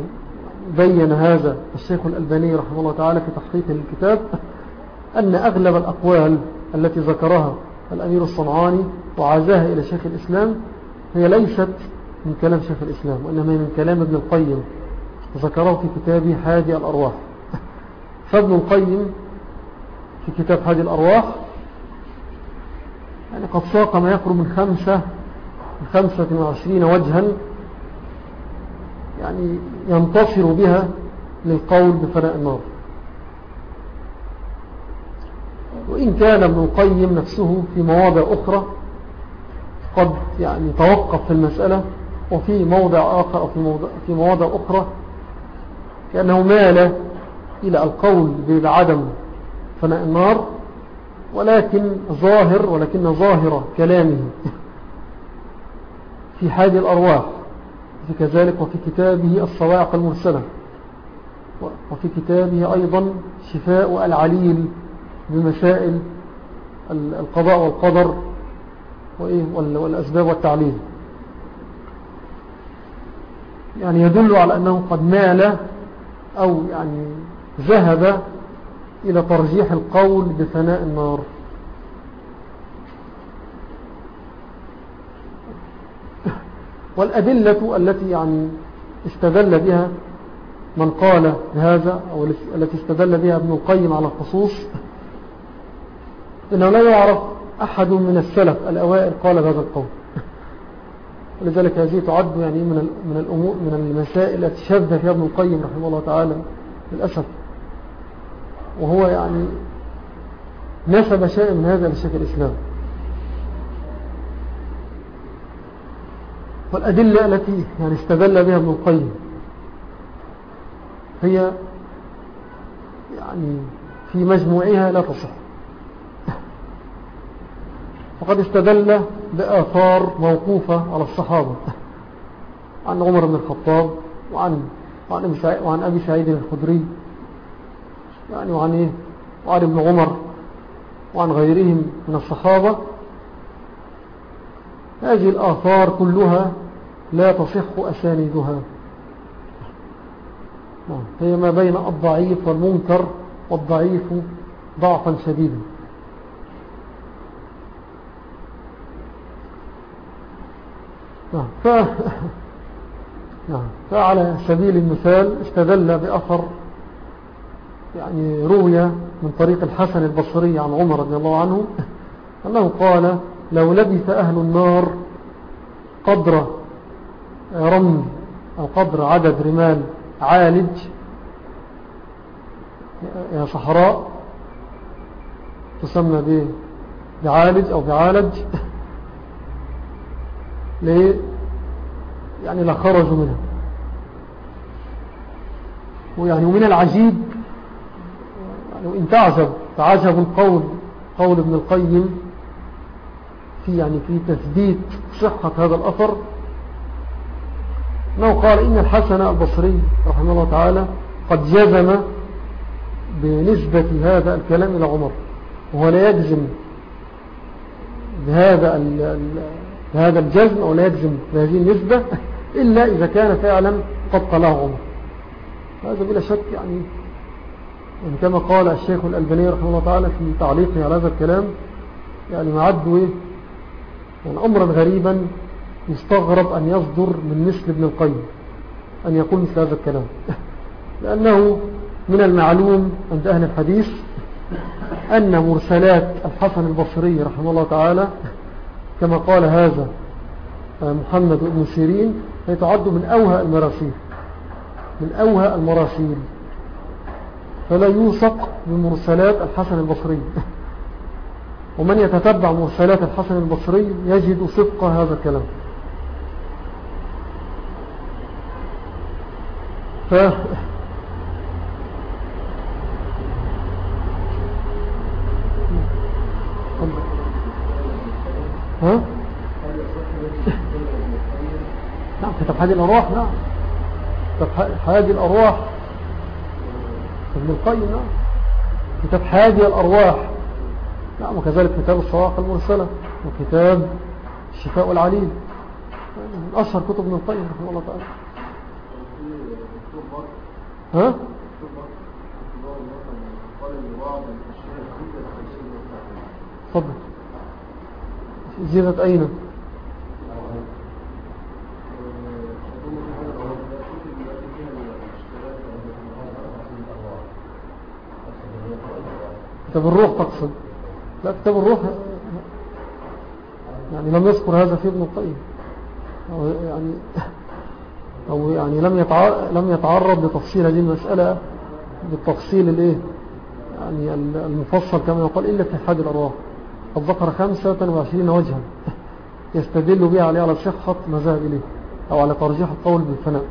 Speaker 1: بين هذا الشيخ الألباني رحمه الله تعالى في تحقيق الكتاب أن أغلب الأقوال التي ذكرها الأمير الصنعاني وعزاها إلى شيخ الإسلام هي ليست من كلام شيخ الإسلام وإنما من كلام ابن القيم. ذكره في كتابه حادي الأرواح. فابن القيم في كتاب حادي الأرواح يعني قد ساق ما يقرب من خمسة من خمسة وعشرين وجها يعني ينتصر بها للقول بفناء النار. وإن كان ابن القيم نفسه في مواضع أخرى قد يعني توقف في المسألة وفي موضع آخر أو في, موضع في مواضع أخرى كأنه مال إلى القول بعدم فناء النار ولكن ظاهر ولكن ظاهر كلامه في حاد الأرواح كذلك وفي كتابه الصواعق المرسلة وفي كتابه أيضا شفاء العليل بمسائل القضاء والقدر والأسباب والتعليل يعني يدل على أنه قد مال أو يعني ذهب إلى ترجيح القول بثناء النار. والأدلة التي يعني استدل بها من قال بهذا أو التي استدل بها ابن القيم على الخصوص إنه لا يعرف أحد من السلف الأوائل قال بهذا القول. ولذلك هذه تعد يعني من الأمور من المسائل التي شذ فيها ابن القيم رحمه الله تعالى للأسف. وهو يعني نسب شيء من هذا لشيخ الإسلام. والأدلة التي يعني استدل بها ابن القيم هي يعني في مجموعها لا تصح. وقد استدل بآثار موقوفة على الصحابة. عن عمر بن الخطاب وعن, وعن أبي سعيد الخدري يعني وعن إيه؟ وعن ابن عمر وعن غيرهم من الصحابة. هذه الآثار كلها لا تصح أساندها نعم. هي ما بين الضعيف والمنكر والضعيف ضعفا شديدا. نعم ف... *laughs* نعم فعلى سبيل المثال استدل بأثر يعني روي من طريق الحسن البصري عن عمر رضي الله عنه أنه قال لو لبث أهل النار قدر رمل أو قدر عدد رمال عالج صحراء تسمى بعالج أو بعالج يعني لخرجوا منها. ويعني ومن العجيب وإن تعجب تعجب القول قول ابن القيم في يعني في تثبيت صحة هذا الأثر أنه قال إن الحسن البصري رحمه الله تعالى قد جزم بنسبة هذا الكلام إلى عمر وهو لا يجزم بهذا بهذا الجزم أو لا يجزم بهذه النسبة إلا إذا كان فعلا قد قاله عمر. هذا بلا شك يعني يعني كما قال الشيخ الألباني رحمه الله تعالى في تعليقه على هذا الكلام يعني معدوا يعني أمرا غريبا يستغرب أن يصدر من مثل ابن القيم أن يقول مثل هذا الكلام. *laughs* لأنه من المعلوم عند أهل الحديث أن مرسلات الحسن البصري رحمه الله تعالى كما قال هذا محمد بن سيرين هي تعد من أوهى المراسيل من أوهى المراسيل. فلا يوثق بمرسلات الحسن البصري. ومن يتتبع مرسلات الحسن البصري يجد صدق هذا الكلام. ف ها؟ نعم كتاب حادي الأرواح نعم. كتاب حادي الأرواح. ابن القيم نعم. كتاب حادي الأرواح. نعم وكذلك كتاب الصواق المرسلة وكتاب الشفاء العليل من أشهر كتب ابن القيم رحمه الله تعالى. ها؟ تفضل. زيادة أين؟ كتاب الروح تقصد. لا كتاب الروح يعني لم يذكر هذا في ابن القيم. أو يعني أو يعني لم لم يتعرض لتفصيل هذه المسألة بالتفصيل الإيه؟ يعني المفصل كما يقال إلا حد الأرواح. قد ذكر خمسة وعشرين وجها *laughs* يستدل بها عليه على صحة ما ذهب إليه أو على ترجيح القول بالفناء.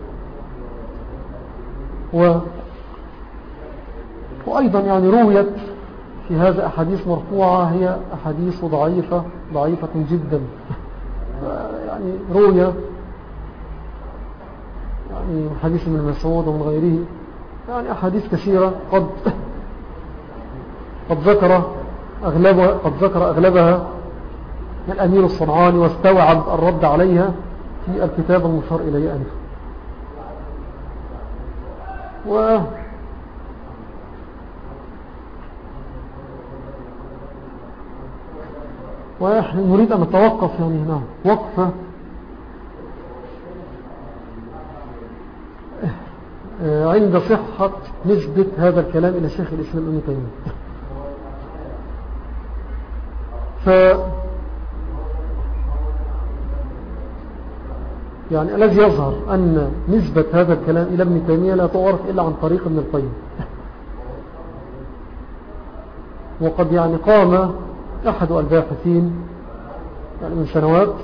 Speaker 1: و وأيضا يعني رويت في هذا أحاديث مرفوعة هي أحاديث ضعيفة ضعيفة جدا. يعني روية يعني حديث من مسعود ومن غيره. يعني أحاديث كثيرة. قد قد ذكر أغلبها, قد ذكر أغلبها. الأمير الصنعاني واستوعب الرد عليها في الكتاب المشار إليه أنف و ونحن نريد أن نتوقف يعني هنا. وقفة. عند صحة نسبة هذا الكلام إلى شيخ الإسلام ابن تيمية. ف يعني الذي يظهر أن نسبة هذا الكلام إلى ابن تيمية لا تعرف إلا عن طريق ابن القيم. وقد يعني قام أحد الباحثين يعني من سنوات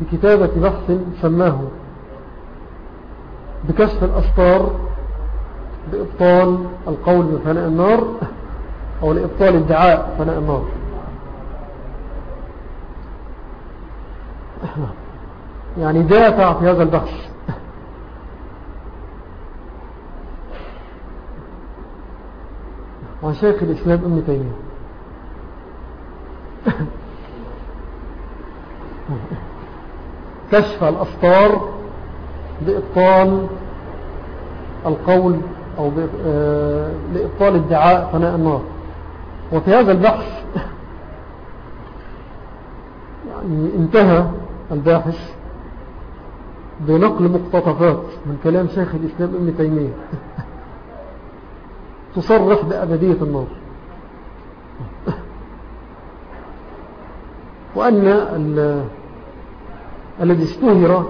Speaker 1: بكتابة بحث سماه بكشف الأسطار بإبطال القول بفناء النار أو لإبطال ادعاء فناء النار. يعني دافع في هذا البحث. عن شيخ الإسلام ابن تيمية. *coughs* كشف الأسطار بإبطال القول أو آه، لإبطال ادعاء فناء النار. وفي هذا البحث *coughs* يعني انتهى الباحث بنقل مقتطفات من كلام شيخ الإسلام ابن تيمية. *laughs* تصرح بأبدية النار. وأن الذي استهر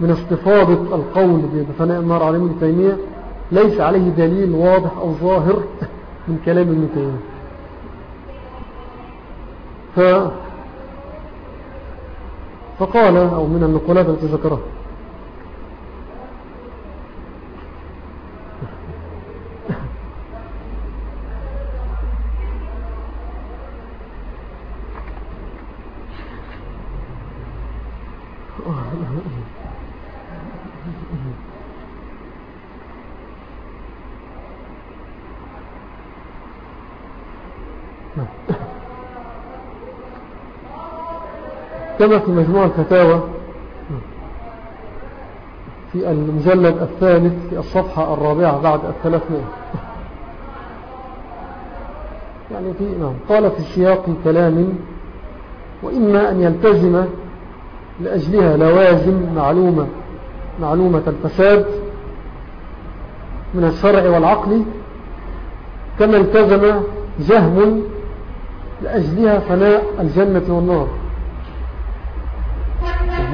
Speaker 1: من استفاضة القول بفناء النار على ابن تيمية ليس عليه دليل واضح أو ظاهر من كلام ابن تيمية. ف فقال أو من النقولات التي ذكرها كما في مجموع الفتاوى في المجلد الثالث في الصفحة الرابعة بعد الثلاثمائة. يعني في نعم قال في سياق كلام وإما أن يلتزم لأجلها لوازم معلومة معلومة الفساد من الشرع والعقل كما التزم جهم لأجلها فناء الجنة والنار.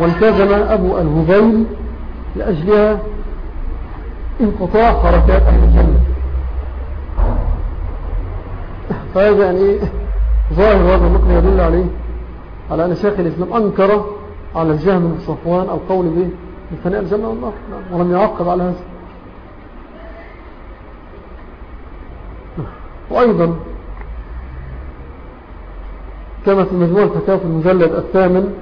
Speaker 1: والتزم أبو الهذيل لأجلها انقطاع حركات أهل الجنة. فهذا يعني إيه ظاهر هذا النقل يدل عليه على أن شيخ الإسلام أنكر على الجهم من صفوان القول به بفناء الجنة والنار ولم يعقب على هذا. وأيضا كما في مجموع الفتاة في المجلد الثامن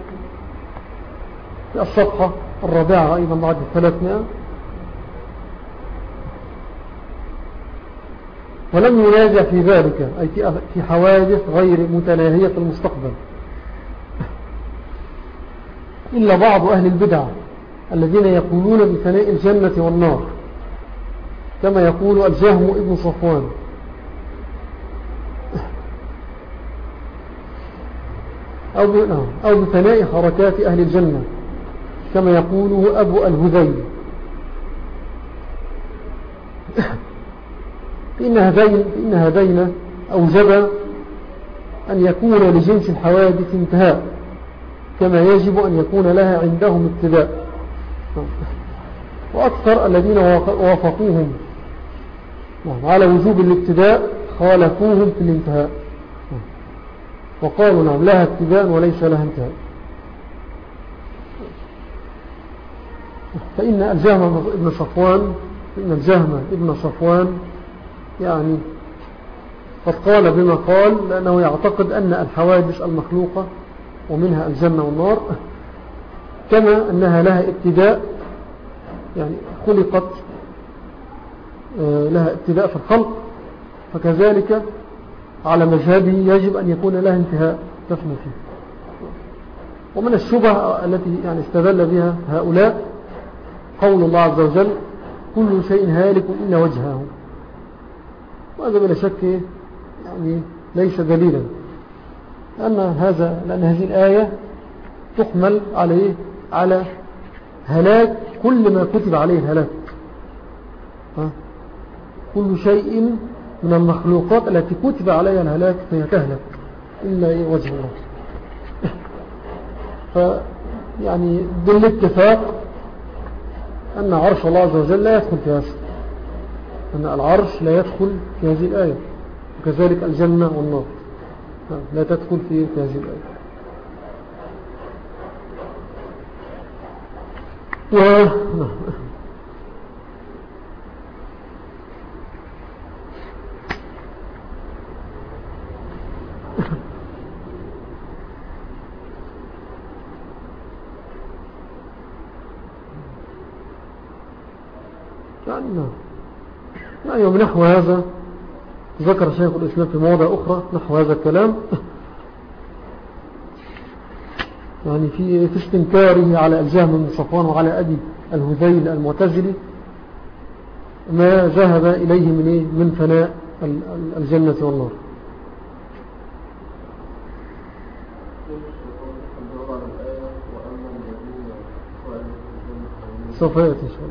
Speaker 1: في الصفحة الرابعة أيضا بعد الثلاثمائة ولم ينازع في ذلك أي في حوادث غير متناهية المستقبل. إلا بعض أهل البدع الذين يقولون بثناء الجنة والنار كما يقول الجهم ابن صفوان. أو بثناء حركات أهل الجنة. كما يقوله أبو الهذيل. فإن هذين, فإن هذين أوجب أن يكون لجنس الحوادث انتهاء كما يجب أن يكون لها عندهم ابتداء. وأكثر الذين وافقوهم على وجوب الابتداء خالفوهم في الانتهاء. وقالوا نعم لها ابتداء وليس لها انتهاء. فإن الجهم ابن صفوان فإن الجهم ابن صفوان يعني قد قال بما قال لأنه يعتقد أن الحوادث المخلوقة ومنها الجنة والنار كما أنها لها ابتداء يعني خلقت آه، لها ابتداء في الخلق فكذلك على مذهبه يجب أن يكون لها انتهاء تفنى فيه. ومن الشبه التي يعني استدل بها هؤلاء قول الله عز وجل كل شيء هالك إلا وجهه. وهذا بلا شك يعني ليس دليلا. لأن, هذا لأن هذه الآية تحمل عليه على هلاك كل ما كتب عليه الهلاك كل شيء من المخلوقات التي كتب عليها الهلاك فهي تهلك إلا وجه الله فيعني بالاتفاق أن عرش الله عز وجل لا يدخل في هذا أن العرش لا يدخل في هذه الآية. وكذلك الجنة والنار. لا تدخل في هذه الآية. و... *laughs* يعني يعني ومن نحو هذا ذكر شيخ الإسلام في مواضع أخرى نحو هذا الكلام. *laughs* يعني في, في استنكاره على الجهم من صفوان وعلى أبي الهذيل المعتزلي ما ذهب إليه من, إيه؟ من فناء الجنة والنار. سوف يأتي إن شاء الله.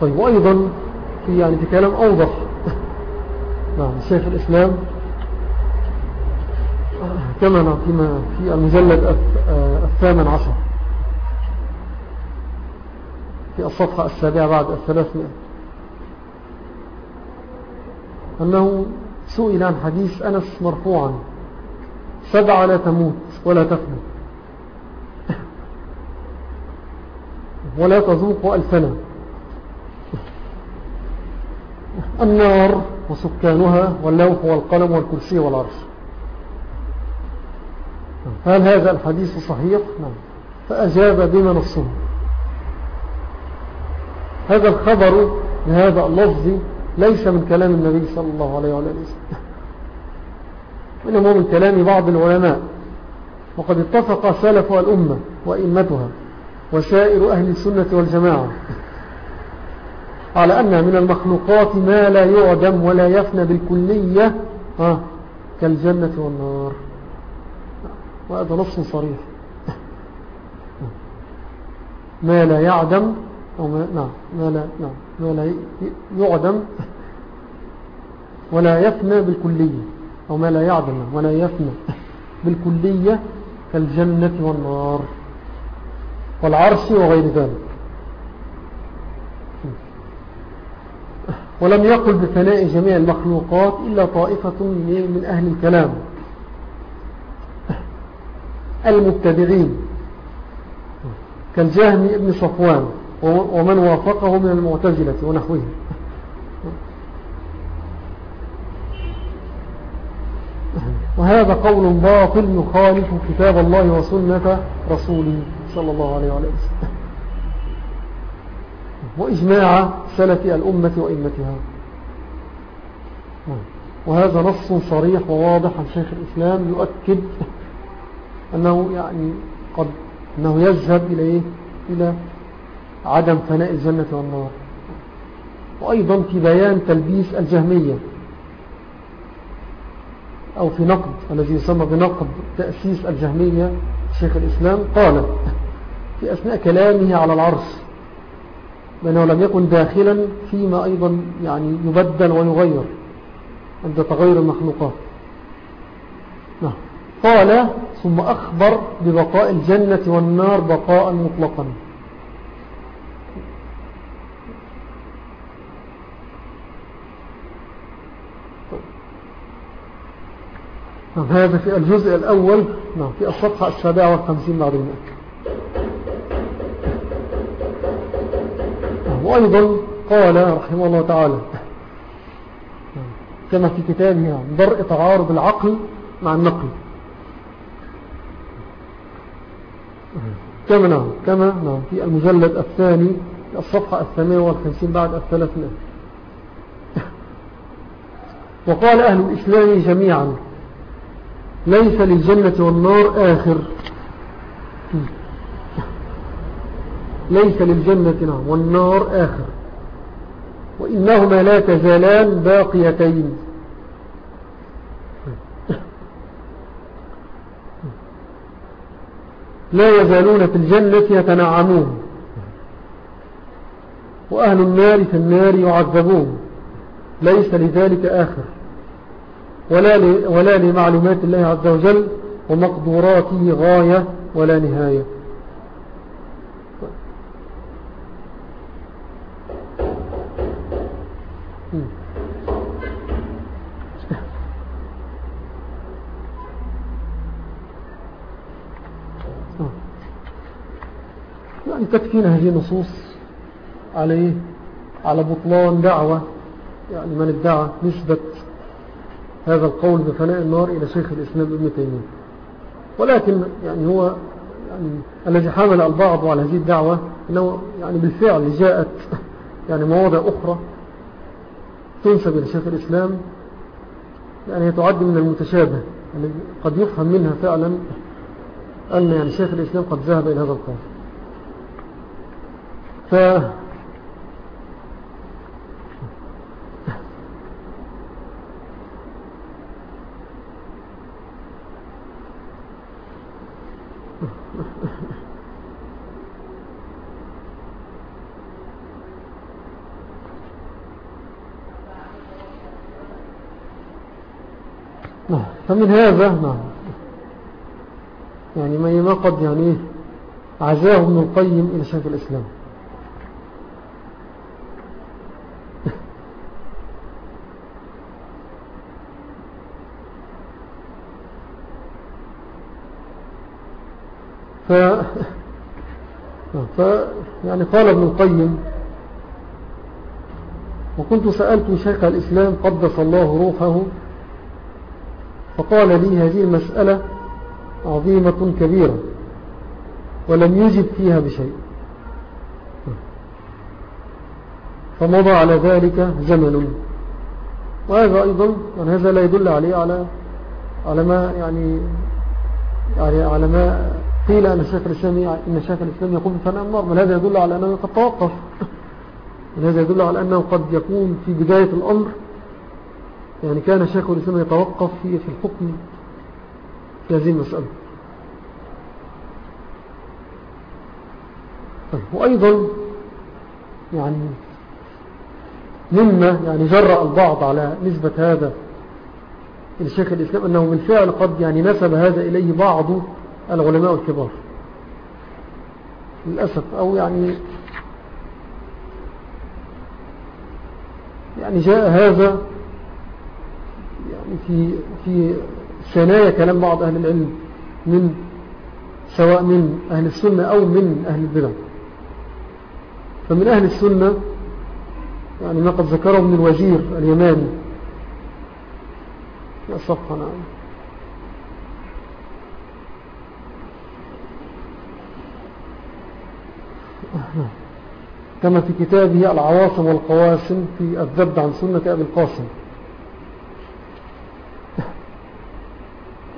Speaker 1: طيب وأيضا في يعني في كلام أوضح. نعم شيخ الإسلام كما فيما في المجلد الثامن عشر. في الصفحة السابعة بعد الثلاثمائة. أنه سئل عن حديث أنس مرفوعا سبعة لا تموت ولا تفنى. *laughs* ولا تذوق الفنا *laughs* النار وسكانها واللوح والقلم والكرسي والعرش. هل هذا الحديث صحيح؟ نعم. فأجاب بما نصه. هذا الخبر لهذا اللفظ ليس من كلام النبي صلى الله عليه وسلم. إنما من كلام بعض العلماء. وقد اتفق سلف الأمة وإمتها وسائر أهل السنة والجماعة على أن من المخلوقات ما لا يعدم ولا يفنى بالكلية كالجنة والنار. وهذا نص صريح. ما لا يعدم أو ما, نعم ما لا, نعم ما لا يعدم ولا يفنى بالكلية أو ما لا يعدم ولا يفنى بالكلية كالجنة والنار والعرش وغير ذلك. ولم يقل بثناء جميع المخلوقات إلا طائفة من أهل الكلام. المبتدعين كالجهم ابن صفوان ومن وافقه من المعتزلة ونحوه وهذا قول باطل يخالف كتاب الله وسنة رسوله صلى الله عليه وسلم وإجماع سلف الأمة وإمتها وهذا نص صريح وواضح عن شيخ الإسلام يؤكد أنه يعني قد أنه يذهب إلى إيه؟ إلى عدم فناء الجنة والنار. وأيضا في بيان تلبيس الجهمية. أو في نقد الذي يسمى بنقد تأسيس الجهمية شيخ الإسلام قال في أثناء كلامه على العرش بأنه لم يكن داخلا فيما أيضا يعني يبدل ويغير عند تغير المخلوقات. نعم. قال ثم أخبر ببقاء الجنة والنار بقاء مطلقا. نعم هذا في الجزء الأول نعم في الصفحة السابعة والخمسين بعد المئة نعم وأيضا قال رحمه الله تعالى نعم كما في كتابه نعم درء تعارض العقل مع النقل. كما نعم كما نعم في المجلد الثاني الصفحة الثانية والخمسين بعد الثلاثمائة. وقال أهل الإسلام جميعا ليس للجنة والنار آخر. ليس للجنة والنار آخر. وإنهما لا تزالان باقيتين. لا يزالون في الجنة يتنعمون. وأهل النار في النار يعذبون. ليس لذلك آخر. ولا, ولا لمعلومات الله عز وجل ومقدوراته غاية ولا نهاية. يعني تكفينا هذه النصوص عليه على بطلان دعوة يعني من ادعى نسبة هذا القول بفناء النار إلى شيخ الإسلام ابن تيمية. ولكن يعني هو يعني الذي حمل البعض على هذه الدعوة أنه يعني بالفعل جاءت يعني مواضع أخرى تنسب إلى شيخ الإسلام يعني تعد من المتشابه يعني قد يفهم منها فعلا أن يعني شيخ الإسلام قد ذهب إلى هذا القول. ف نعم. فمن هذا نعم. يعني ما قد يعني عزاه ابن القيم إلى شيخ الإسلام. ف... ف... يعني قال ابن القيم وكنت سألت شيخ الإسلام قدس الله روحه فقال لي هذه المسألة عظيمة كبيرة ولم يجب فيها بشيء. فمضى على ذلك زمن. وهذا أيضا يعني هذا لا يدل عليه على على ما يعني يعني على ما قيل أن الشيخ الإسلامي إن الشيخ الإسلامي يقوم بفناء النار بل هذا يدل على أنه قد توقف. هذا يدل على أنه قد يكون في بداية الأمر يعني كان الشيخ الإسلام يتوقف في في الحكم في هذه المسألة. طيب، وأيضا يعني مما يعني جرأ البعض على نسبة هذا الشيخ الإسلام أنه بالفعل قد يعني نسب هذا إليه بعض العلماء الكبار. للأسف أو يعني يعني جاء هذا في في ثنايا كلام بعض أهل العلم من سواء من أهل السنة أو من أهل البدع. فمن أهل السنة يعني ما قد ذكره من الوزير اليماني. الصفحة نعم كما في كتابه العواصم والقواسم في الذب عن سنة أبي القاسم.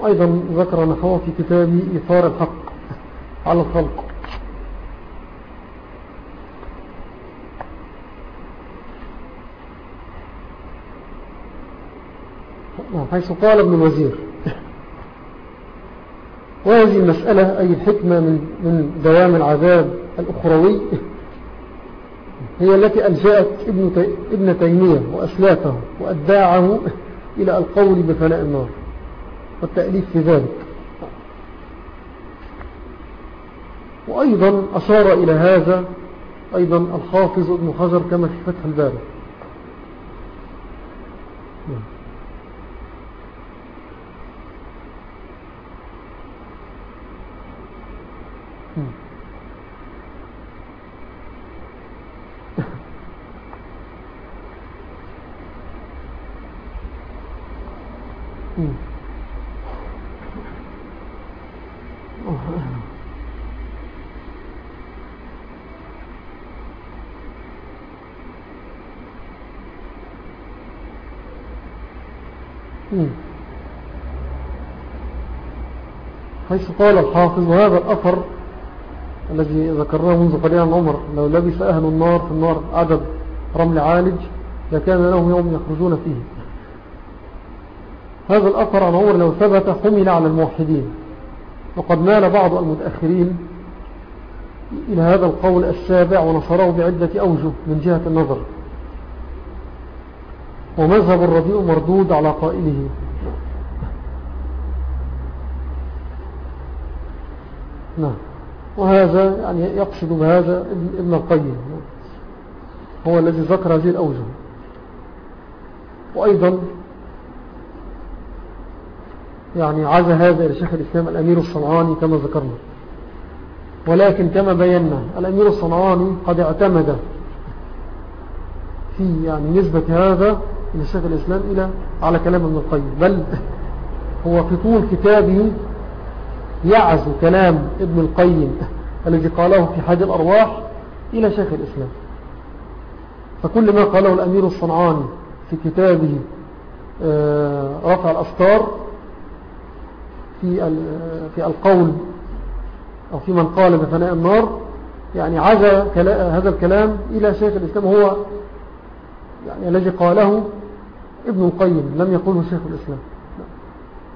Speaker 1: أيضا ذكر نحوه في كتابه إثار الحق على الخلق. نعم، حيث قال ابن الوزير وهذه المسألة أي الحكمة من, دوام العذاب الأخروي هي التي ألجأت ابن تيمية وأسلافه وأداعه إلى القول بفناء النار. والتأليف في ذلك. وأيضا أشار إلى هذا أيضا الحافظ ابن حجر كما في فتح الباري. حيث قال الحافظ وهذا الأثر الذي ذكرناه منذ قليل عن عمر لو لبس أهل النار في النار عدد رمل عالج لكان لهم يوم يخرجون فيه. هذا الأثر عن عمر لو ثبت حمل على الموحدين. وقد مال بعض المتأخرين إلى هذا القول السابع ونصره بعدة أوجه من جهة النظر. ومذهب الربيع مردود على قائله. نعم. وهذا يعني يقصد بهذا ابن القيم. هو الذي ذكر هذه الأوجه. وأيضا يعني عز هذا إلى شيخ الإسلام الأمير الصنعاني كما ذكرنا. ولكن كما بينا الأمير الصنعاني قد اعتمد في يعني نسبة هذا إلى شيخ الإسلام إلى على كلام ابن القيم. بل هو في طول كتابه يعزو كلام ابن القيم الذي قاله في حاج الأرواح إلى شيخ الإسلام. فكل ما قاله الأمير الصنعاني في كتابه آه، رفع الأستار في في القول أو في من قال بفناء النار يعني عزى هذا الكلام إلى شيخ الإسلام هو يعني الذي قاله ابن القيم لم يقوله شيخ الإسلام.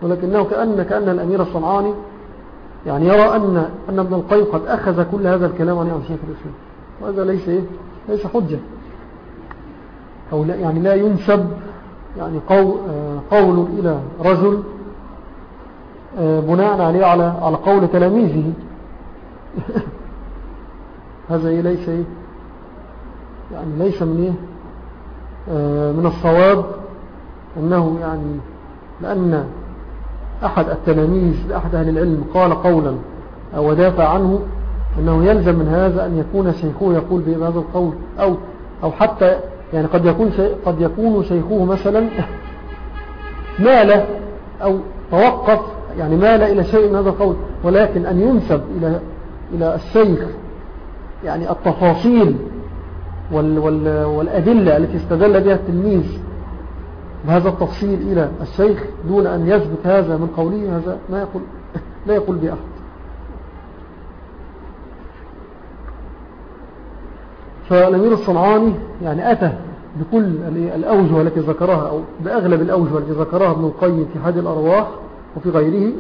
Speaker 1: ولكنه كأن كأن الأمير الصنعاني يعني يرى أن, أن ابن القيم قد أخذ كل هذا الكلام عن شيخ الإسلام. وهذا ليس إيه؟ ليس حجة. أو لا يعني لا ينسب يعني آه، قول إلى رجل آه، بناء عليه على على قول تلاميذه. *laughs* هذا إيه ليس إيه؟ يعني ليس من إيه؟ آه، من الصواب أنه يعني لأن أحد التلاميذ لأحد أهل العلم قال قولا أو دافع عنه أنه يلزم من هذا أن يكون شيخه يقول بهذا القول أو, أو حتى يعني قد يكون, قد يكون شيخه مثلا مال أو توقف يعني مال إلى شيء من هذا القول ولكن أن ينسب إلى, إلى الشيخ يعني التفاصيل وال وال والأدلة التي استدل بها التلميذ بهذا التفصيل إلى الشيخ دون أن يثبت هذا من قوله هذا ما يقول *laughs* لا يقول بأحد. فالأمير الصنعاني يعني أتى بكل الأوجه التي ذكرها أو بأغلب الأوجه التي ذكرها ابن القيم في حد الأرواح وفي غيره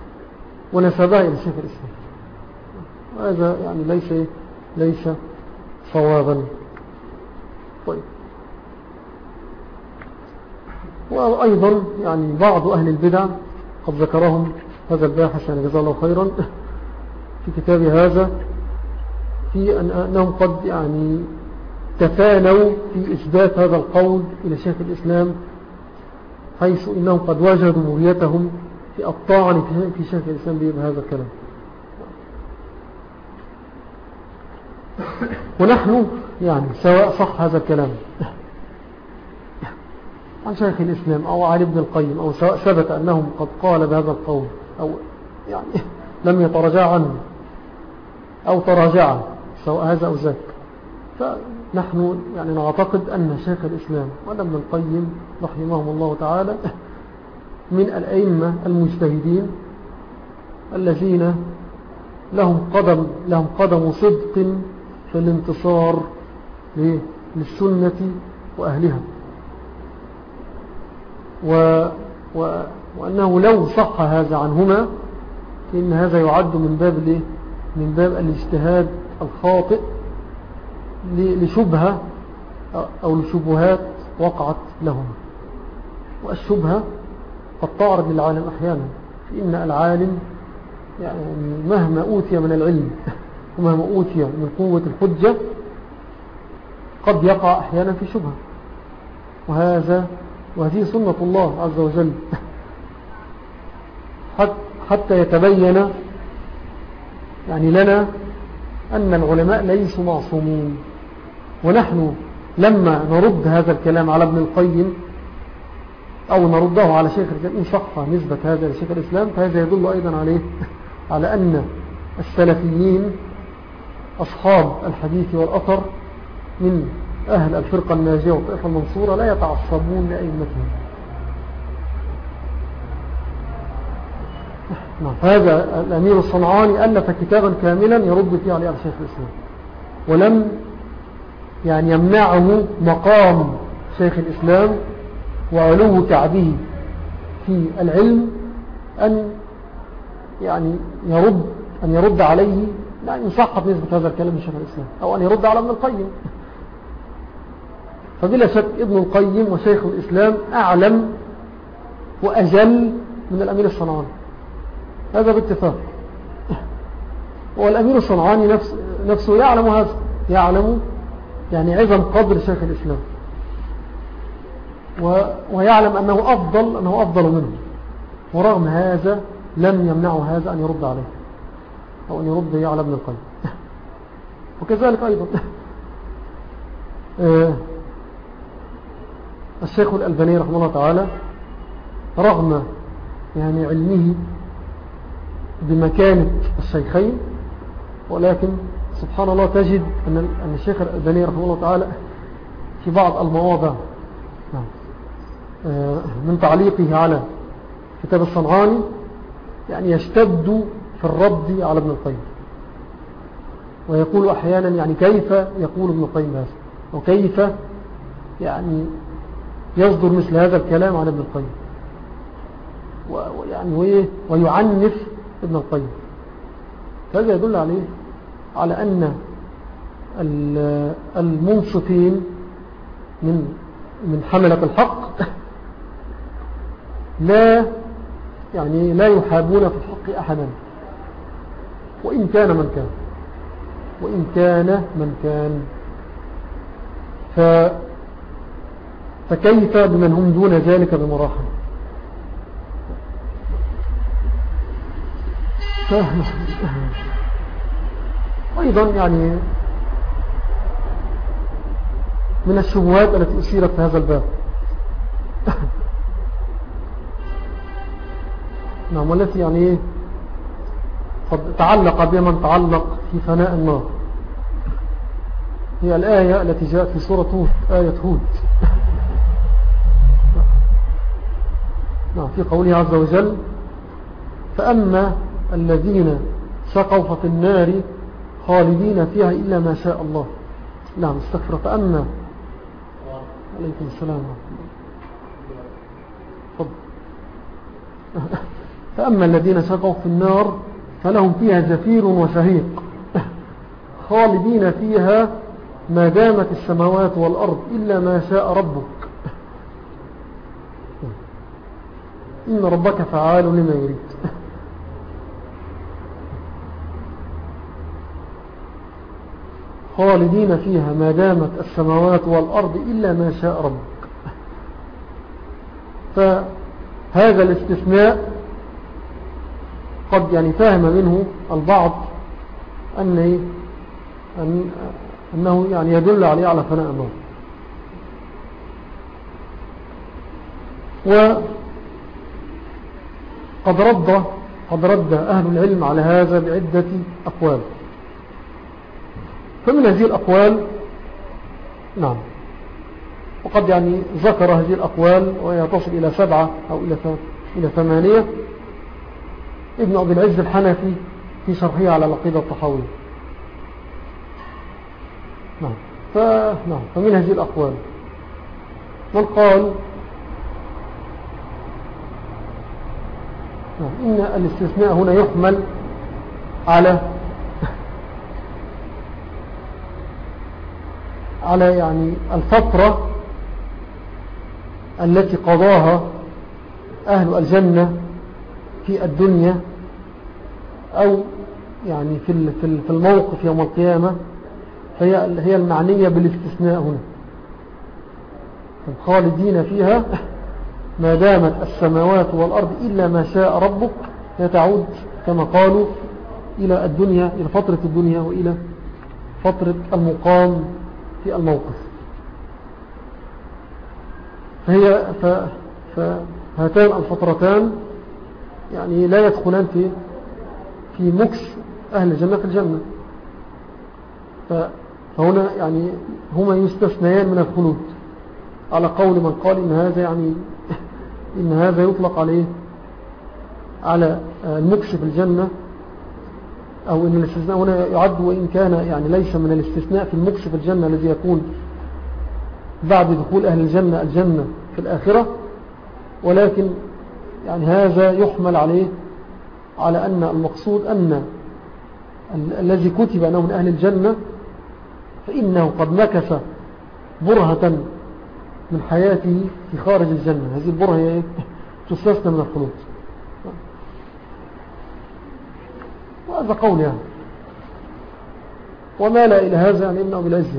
Speaker 1: *laughs* ونسبها إلى الشيخ الإسلام هذا يعني ليس ليس صوابا. طيب. وأيضا يعني بعض أهل البدع قد ذكرهم هذا الباحث يعني جزاه الله خيرا في كتاب هذا في أنهم قد يعني تفانوا في إثبات هذا القول إلى شيخ الإسلام حيث إنهم قد وجدوا مريتهم في الطاعن في شيخ الإسلام بهذا الكلام. ونحن يعني سواء صح هذا الكلام. عن شيخ الإسلام أو عن ابن القيم أو ثبت أنهم قد قال بهذا القول أو يعني لم يترجع عنه أو تراجع سواء هذا أو ذاك. فنحن يعني نعتقد أن شيخ الإسلام وأن ابن القيم رحمهم الله تعالى من الأئمة المجتهدين الذين لهم قدم, لهم قدم صدق في الانتصار للسنة وأهلها. و و وأنه لو صح هذا عنهما فإن هذا يعد من باب من باب الاجتهاد الخاطئ لشبهة أو لشبهات وقعت لهم. والشبهة قد تعرض للعالم أحيانا فإن العالم يعني مهما أوتي من العلم *laughs* ومهما أوتي من قوة الحجة قد يقع أحيانا في شبهة. وهذا وهذه سنة الله عز وجل. حتى يتبين يعني لنا أن العلماء ليسوا معصومين. ونحن لما نرد هذا الكلام على ابن القيم أو نرده على شيخ الإسلام إن شخص نسبة هذا لشيخ الإسلام فهذا يدل أيضا عليه على أن السلفيين أصحاب الحديث والأثر من أهل الفرقة الناجية والطائفة المنصورة لا يتعصبون لأئمتهم. نعم هذا الأمير الصنعاني ألف كتابا كاملا يرد فيه عليه شيخ الإسلام ولم يعني يمنعه مقام شيخ الإسلام وعلو كعبه في العلم أن يعني يرد أن يرد عليه يعني يصحف نسبة هذا الكلام شيخ الإسلام أو أن يرد على ابن القيم. فبلا شك ابن القيم وشيخ الإسلام أعلم وأجل من الأمير الصنعاني. هذا باتفاق. والأمير الصنعاني نفس نفسه يعلم هذا يعلم يعني عظم قدر شيخ الإسلام. ويعلم أنه أفضل أنه أفضل منه. ورغم هذا لم يمنعه هذا أن يرد عليه. أو أن يرد على ابن القيم. *laughs* وكذلك أيضا. *laughs* آه، الشيخ الألباني رحمه الله تعالى رغم يعني علمه بمكانة الشيخين ولكن سبحان الله تجد أن الشيخ الألباني رحمه الله تعالى في بعض المواضع نعم، آه، من تعليقه على كتاب الصنعاني يعني يشتد في الرد على ابن القيم. ويقول أحيانا يعني كيف يقول ابن القيم هذا؟ وكيف يعني يصدر مثل هذا الكلام عن ابن القيم. ويعني ويعنف ابن القيم. هذا يدل عليه على أن المنصفين من من حملة الحق لا يعني لا يحابون في الحق أحدا. وإن كان من كان. وإن كان من كان. ف فكيف بمن هم دون ذلك بمراحل؟ أيضا يعني من الشبهات التي أشيرت في هذا الباب. *laughs* نعم والتي يعني قد تعلق بمن تعلق في فناء النار هي الآية التي جاءت في سورة هود آية هود. *laughs* نعم في قوله عز وجل فأما الذين شقوا ففي النار خالدين فيها إلا ما شاء الله. نعم استغفر فأما عليكم السلام. *laughs* فأما الذين شقوا في النار فلهم فيها زفير وشهيق. *laughs* خالدين فيها ما دامت السماوات والأرض إلا ما شاء ربك. إن ربك فعال لما يريد خالدين فيها ما دامت السماوات والأرض إلا ما شاء ربك فهذا الاستثناء قد يعني فهم منه البعض أن؟ أن أنه يعني يدل عليه على فناء النار وقد رد قد رد أهل العلم على هذا بعدة أقوال. فمن هذه الأقوال نعم وقد يعني ذكر هذه الأقوال وهي تصل إلى سبعة أو إلى ثمانية. ابن أبي العز الحنفي في شرحه على العقيدة الطحاوية. نعم نعم فمن هذه الأقوال. من قال نعم إن الاستثناء هنا يحمل على على يعني الفترة التي قضاها أهل الجنة في الدنيا أو يعني في الموقف يوم القيامة هي المعنية بالاستثناء هنا. خالدين فيها *laughs* ما دامت السماوات والأرض إلا ما شاء ربك يتعود كما قالوا إلى الدنيا إلى فترة الدنيا وإلى فترة المقام في الموقف. فهي فهاتان الفترتان يعني لا يدخلان في في مكس أهل الجنة في الجنة. فهنا يعني هما يستثنيان من الخلود. على قول من قال إن هذا يعني إن هذا يطلق عليه على المكس في الجنة أو إن الاستثناء هنا يعد وإن كان يعني ليس من الاستثناء في المكس في الجنة الذي يكون بعد دخول أهل الجنة الجنة في الآخرة. ولكن يعني هذا يحمل عليه على أن المقصود أن الذي كتب أنه من أهل الجنة فإنه قد مكث برهة من حياته في خارج الجنة. هذه البرهة هي تستثنى من الخلود. وهذا قول يعني. وما لا إلى هذا يعني ابن أبي العز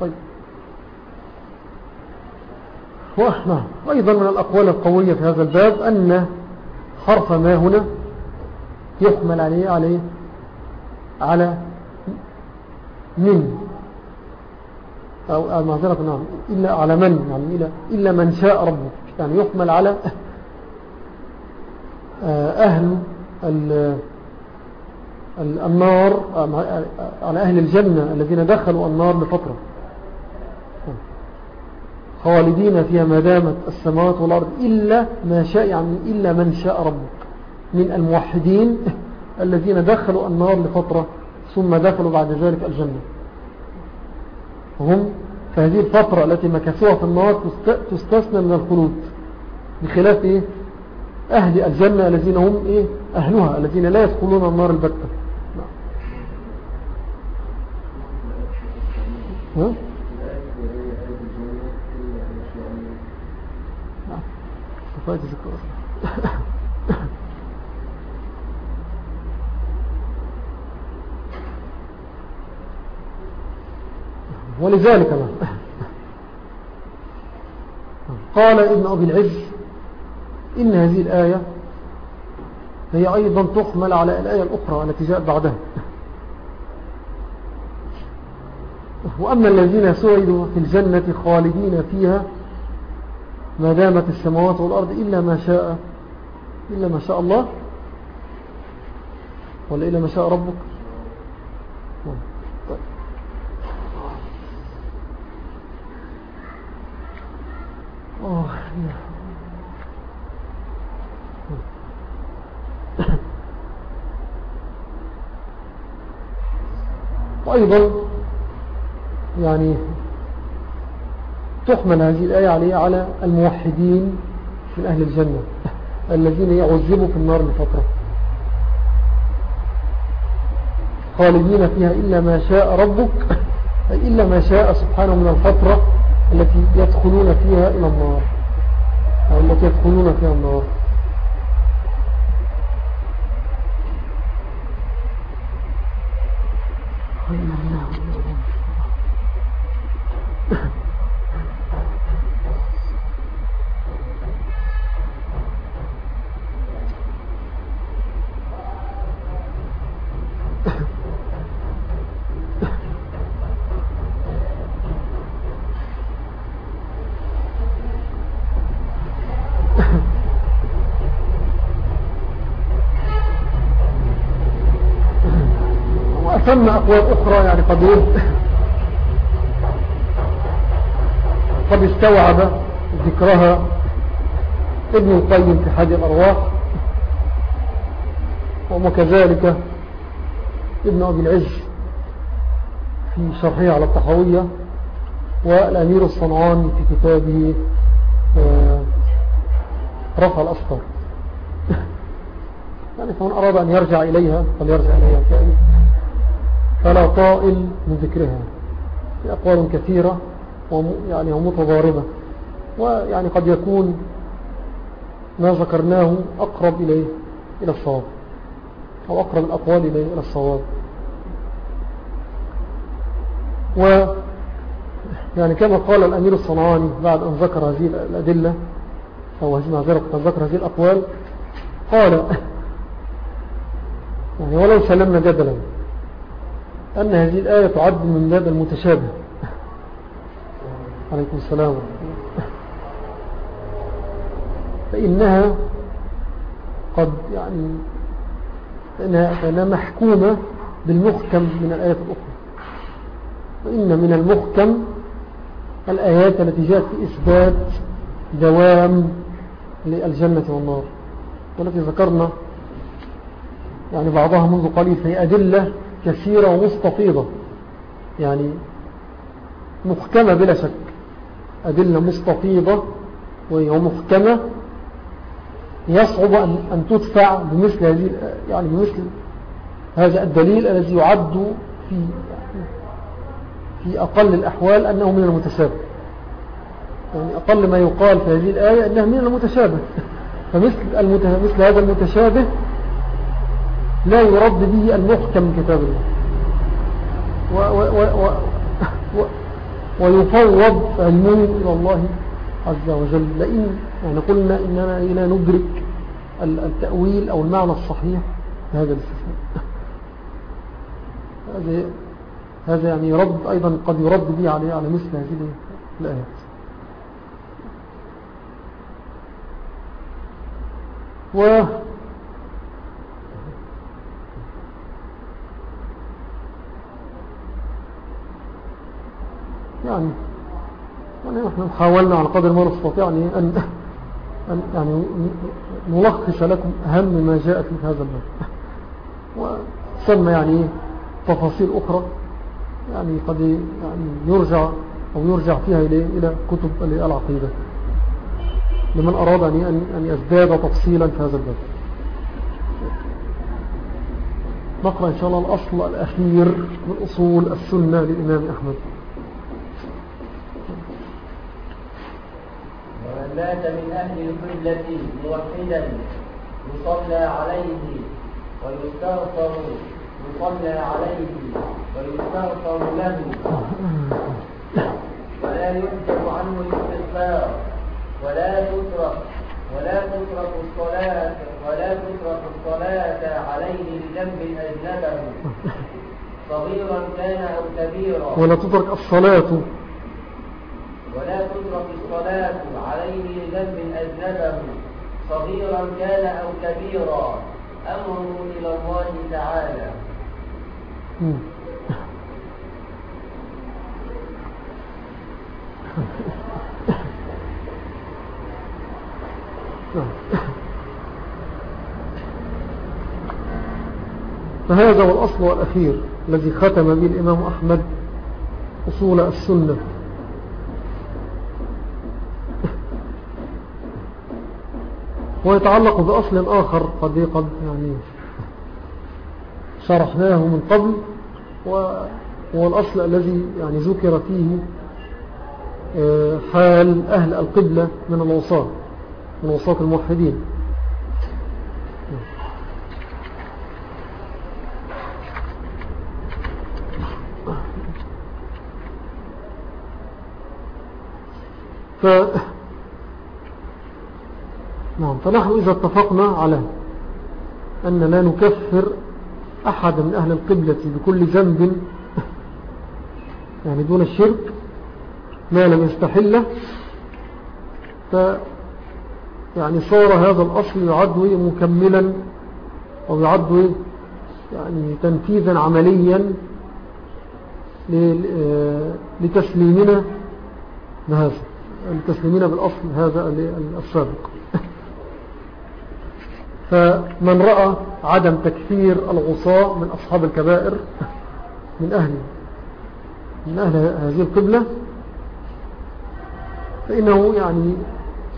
Speaker 1: طيب وأيضا من الأقوال القوية في هذا الباب أن حرف ما هنا يحمل عليه عليه على من؟ أو معذرة نعم. إلا على من؟ يعني إلا, إلا من شاء ربك يعني يحمل على آه، أهل النار على أهل الجنة الذين دخلوا النار لفترة. خالدين فيها ما دامت السماوات والأرض إلا ما شاء يعني إلا من شاء ربك من الموحدين الذين دخلوا النار لفترة ثم دخلوا بعد ذلك الجنة. هم فهذه الفترة التي مكثوها في النار تستثنى من الخلود بخلاف إيه؟ أهل الجنة الذين هم إيه؟ أهلها الذين لا يدخلون النار البتة ها؟ فائدة *laughs* ذكر ولذلك ما. قال ابن أبي العز إن هذه الآية هي أيضا تحمل على الآية الأخرى التي جاءت بعدها. وأما الذين سعدوا في الجنة خالدين فيها ما دامت السماوات والأرض إلا ما شاء إلا ما شاء الله ولا إلا ما شاء ربك. وأيضا يعني تحمل هذه الآية عليه على الموحدين من أهل الجنة الذين يعذبوا في النار لفترة. خالدين فيها إلا ما شاء ربك أي إلا ما شاء سبحانه من الفترة. التي يدخلون فيها إلى النار. أو التي يدخلون فيها النار. ثم أقوال أخرى يعني قد قد استوعب ذكرها ابن القيم في حاج الأرواح وكذلك ابن أبي العز في شرحه على الطحوية والأمير الصنعاني في كتابه آه، رفع الأسطر. *laughs* يعني فمن أراد أن يرجع إليها فليرجع إليها. فلا طائل من ذكرها. في أقوال كثيرة يعني ومتضاربة. ويعني قد يكون ما ذكرناه أقرب إليه إلى الصواب. أو أقرب الأقوال إليه إلى الصواب. و يعني كما قال الأمير الصنعاني بعد أن ذكر هذه الأدلة أو ذكر هذه الأقوال قال يعني ولو سلمنا جدلا. أن هذه الآية تعد من باب المتشابه. عليكم السلام. فإنها قد يعني فإنها محكومة بالمحكم من الآيات الأخرى. وإن من المحكم الآيات التي جاءت في إثبات دوام للجنة والنار. والتي ذكرنا يعني بعضها منذ قليل في أدلة كثيرة ومستفيضة. يعني محكمة بلا شك. أدلة مستفيضة ومحكمة يصعب أن تدفع بمثل هذه يعني بمثل هذا الدليل الذي يعد في في أقل الأحوال أنه من المتشابه. يعني أقل ما يقال في هذه الآية أنه من المتشابه. فمثل مثل هذا المتشابه لا يرد به المحكم كتاب الله. و و *laughs* و ويفوض علمه إلى الله عز وجل. لئن يعني قلنا إننا لا ندرك التأويل أو المعنى الصحيح هذا الاستثناء. *laughs* هذا هذا يعني يرد أيضا قد يرد به عليه على مثل هذه الآيات. و يعني يعني نحن حاولنا على قدر ما نستطيع يعني أن, أن يعني نلخص لكم أهم ما جاء في هذا الباب. وسمى يعني تفاصيل أخرى يعني قد يعني يرجع أو يرجع فيها إلى إلى كتب العقيدة لمن أراد أن أن يزداد تفصيلا في هذا الباب. نقرأ إن شاء الله الأصل الأخير من أصول السنة للإمام أحمد.
Speaker 2: مات من أهل القبلة موحدا يصلى عليه ويستغفر يصلى عليه ويستغفر له. ولا يحجب عنه الاستغفار ولا تترك ولا تترك الصلاة ولا تترك الصلاة عليه لذنب أجنبه. صغيرا كان أو كبيرا.
Speaker 1: ولا تترك الصلاة
Speaker 2: ولا تترك الصلاة عليه لذنب أجنبه صغيرا كان أو كبيرا. أمره إلى الله تعالى.
Speaker 1: فهذا هو الأصل والأخير الذي ختم به الإمام أحمد أصول السنة. ويتعلق بأصل آخر قد قد يعني شرحناه من قبل وهو الأصل الذي يعني ذكر فيه آه، حال أهل القبلة من الوصاة من وصاة الموحدين. ف نعم. فنحن إذا اتفقنا على أن لا نكفر أحد من أهل القبلة بكل ذنب يعني دون الشرك ما لم يستحله ف يعني صار هذا الأصل يعد مكملا أو يعد يعني تنفيذا عمليا لتسليمنا بهذا لتسليمنا بالأصل هذا السابق. فمن رأى عدم تكفير الغصاء من أصحاب الكبائر من أهل من أهل هذه القبلة فإنه يعني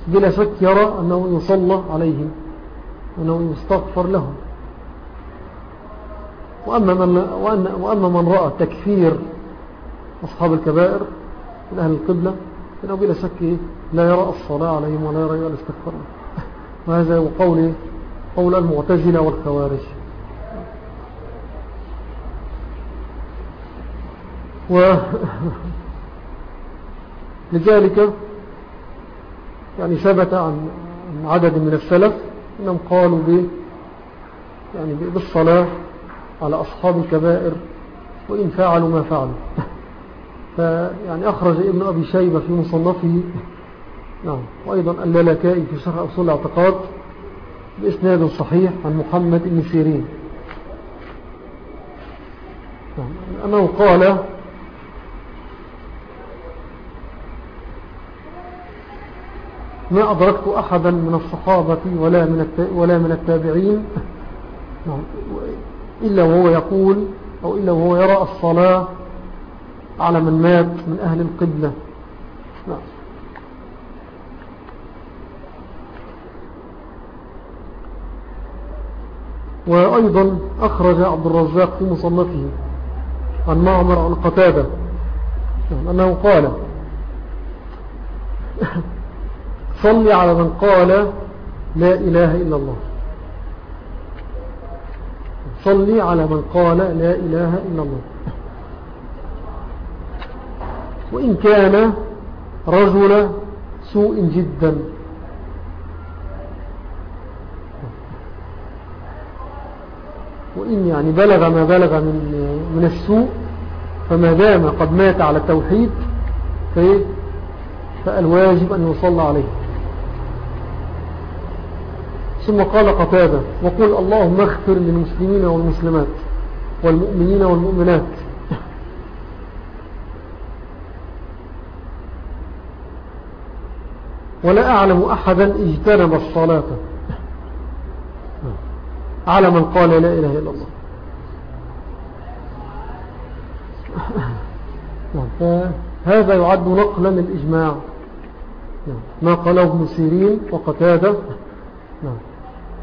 Speaker 1: بلا شك يرى أنه يصلى عليهم أنه يستغفر لهم. وأما من, وأما من رأى تكفير أصحاب الكبائر من أهل القبلة فإنه بلا شك لا يرى الصلاة عليهم ولا يرى الاستغفار *laughs* وهذا هو قول قول المعتزلة والخوارج. و *laughs* لذلك يعني ثبت عن عدد من السلف أنهم قالوا ب يعني بالصلاة على أصحاب الكبائر وإن فعلوا ما فعلوا. *laughs* فيعني أخرج ابن أبي شيبة في مصنفه. *laughs* نعم. وأيضا اللالكائي في شرح أصول الاعتقاد. بإسناد صحيح عن محمد بن سيرين. أنه قال ما أدركت أحدا من الصحابة ولا من ولا من التابعين إلا وهو يقول أو إلا وهو يرى الصلاة على من مات من أهل القبلة. نعم وأيضا أخرج عبد الرزاق في مصنفه عن معمر عن قتادة أنه قال صل على من قال لا إله إلا الله. صل على من قال لا إله إلا الله. وإن كان رجل سوء جدا. وإن يعني بلغ ما بلغ من, من السوء فما دام قد مات على التوحيد فالواجب أن يصلى عليه. ثم قال قتادة وقل اللهم اغفر للمسلمين والمسلمات والمؤمنين والمؤمنات. ولا أعلم أحدا اجتنب الصلاة. على من قال لا إله إلا الله. هذا يعد نقلا للإجماع. ما قاله ابن سيرين وقتادة.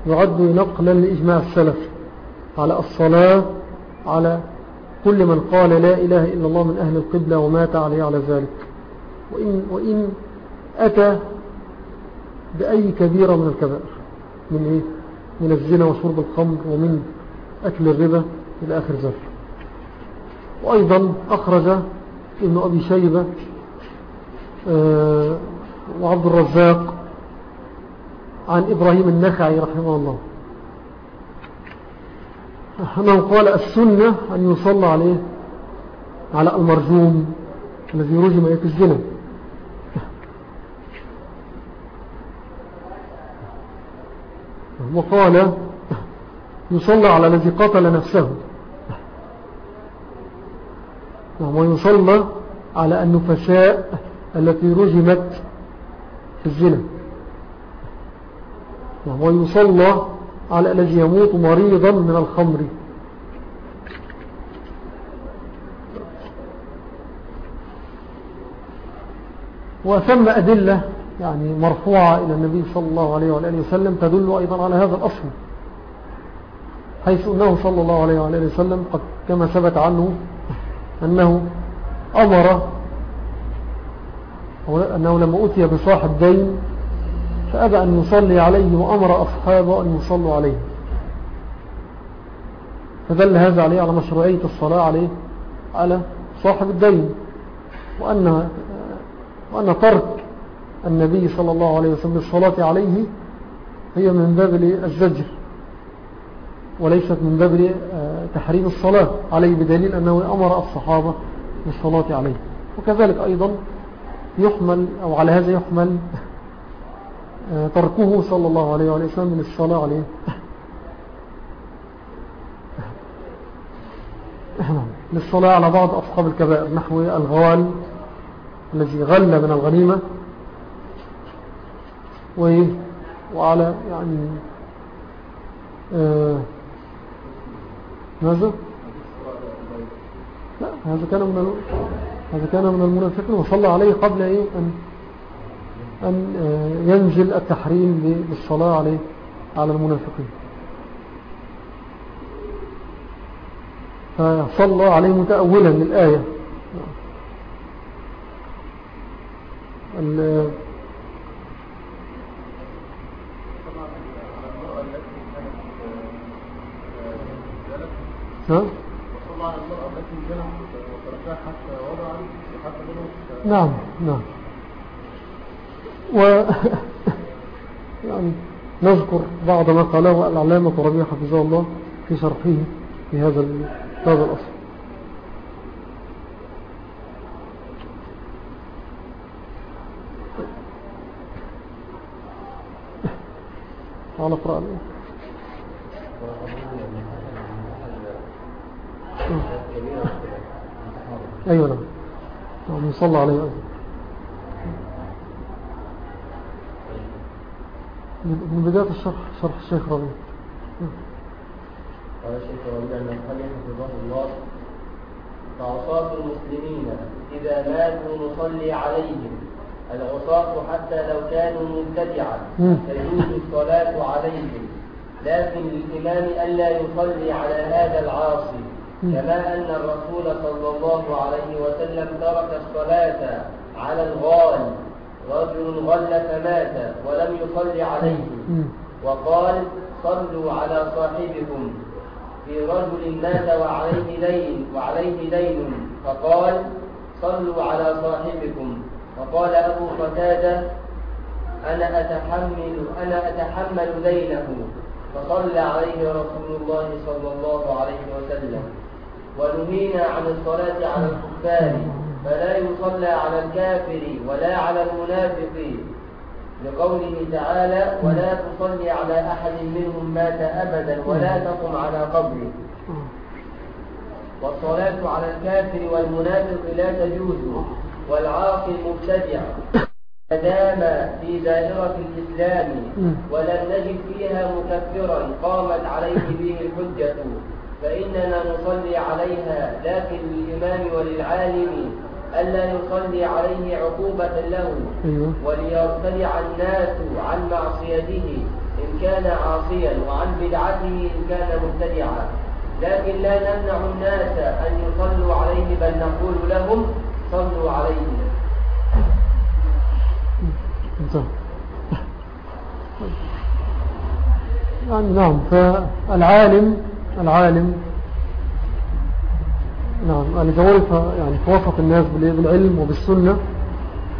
Speaker 1: يعد نقلا لإجماع السلف على الصلاة على كل من قال لا إله إلا الله من أهل القبلة ومات عليه على ذلك. وإن, وإن أتى بأي كبيرة من الكبائر من إيه؟ من الزنا وشرب الخمر ومن أكل الربا إلى آخر ذلك وأيضا أخرج ابن أبي شيبة آه، وعبد الرزاق عن إبراهيم النخعي رحمه الله. أنه قال السنة أن يصلى عليه على المرجوم الذي رجم في الزنا وقال يصلى على الذي قتل نفسه. ويصلى على النفساء التي رجمت في الزنا. ويصلى على الذي يموت مريضا من الخمر. وثم أدلة يعني مرفوعة إلى النبي صلى الله عليه وآله وسلم تدل أيضا على هذا الأصل. حيث أنه صلى الله عليه وآله وسلم قد كما ثبت عنه أنه أمر أنه لما أتي بصاحب دين فأبى أن يصلي عليه وأمر أصحابه أن يصلوا عليه. فدل هذا عليه على مشروعية الصلاة عليه على صاحب الدين وأن, وأن ترك النبي صلى الله عليه وسلم الصلاة عليه هي من باب الزجر وليست من باب تحريم الصلاة عليه بدليل أنه أمر الصحابة بالصلاة عليه. وكذلك أيضا يحمل أو على هذا يحمل آه، تركه صلى الله عليه وسلم من الصلاة عليه. للصلاة على بعض أصحاب الكبائر نحو الغوال الذي غل من الغنيمة. وعلى يعني آه ماذا لا هذا كان من هذا كان من المنافقين وصلى عليه قبل إيه؟ أن, أن آه، ينزل التحريم بالصلاة عليه على المنافقين. فصلى عليه متأولا للآية نعم نعم. و *laughs* يعني نذكر بعض ما قاله العلامة ربيع حفظه الله في شرحه في هذا هذا الأصل. تعال اقرأ. أيوة نعم. نعم صلى عليه وسلم من بداية الشرح شرح الشيخ ربيع
Speaker 2: قال الشيخ ربيع المنحني حفظه الله فعصاة المسلمين إذا ماتوا نصلي عليهم. العصاة حتى لو كانوا مبتدعا تجوز الصلاة عليهم. لكن للإمام ألا يصلي على هذا العاصي. كما أن الرسول صلى الله عليه وسلم ترك الصلاة على الغال. رجل غل فمات ولم يصلي عليه. وقال صلوا على صاحبكم. في رجل مات وعليه دين وعليه دين. فقال صلوا على صاحبكم. فقال أبو قتادة أنا أتحمل أنا أتحمل دينه. فصلى عليه رسول الله صلى الله عليه وسلم. ونهينا عن الصلاة على الكفار فلا يصلى على الكافر ولا على المنافق. لقوله تعالى ولا تصلي على أحد منهم مات أبدا ولا تقم على قبره. والصلاة على الكافر والمنافق لا تجوز والعاقل مبتدع. ما دام في دائرة الإسلام ولم نجد فيها مكفرا قامت عليه به الحجة. فإننا نصلي عليها لكن للإمام وللعالم ألا يصلي عليه عقوبة له. أيوه. وليرتدع الناس عن معصيته إن كان عاصيا وعن بدعته إن كان مبتدعا. لكن لا نمنع الناس أن يصلوا عليه بل نقول لهم صلوا عليه.
Speaker 1: يعني نعم فالعالم العالم. نعم الجوال يعني توافق الناس بالعلم وبالسنة.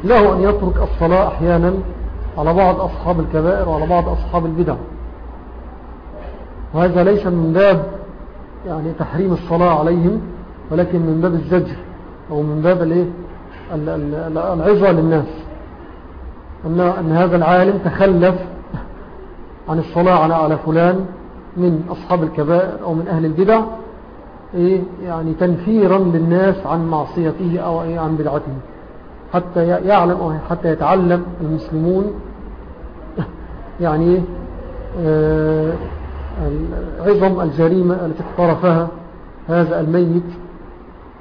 Speaker 1: له أن يترك الصلاة أحيانا على بعض أصحاب الكبائر وعلى بعض أصحاب البدع. وهذا ليس من باب يعني تحريم الصلاة عليهم ولكن من باب الزجر أو من باب العظة للناس. أن هذا العالم تخلف عن الصلاة على فلان من أصحاب الكبائر أو من أهل البدع إيه يعني تنفيرا للناس عن معصيته أو عن بدعته حتى يعلم أو حتى يتعلم المسلمون يعني آه عظم الجريمة التي اقترفها هذا الميت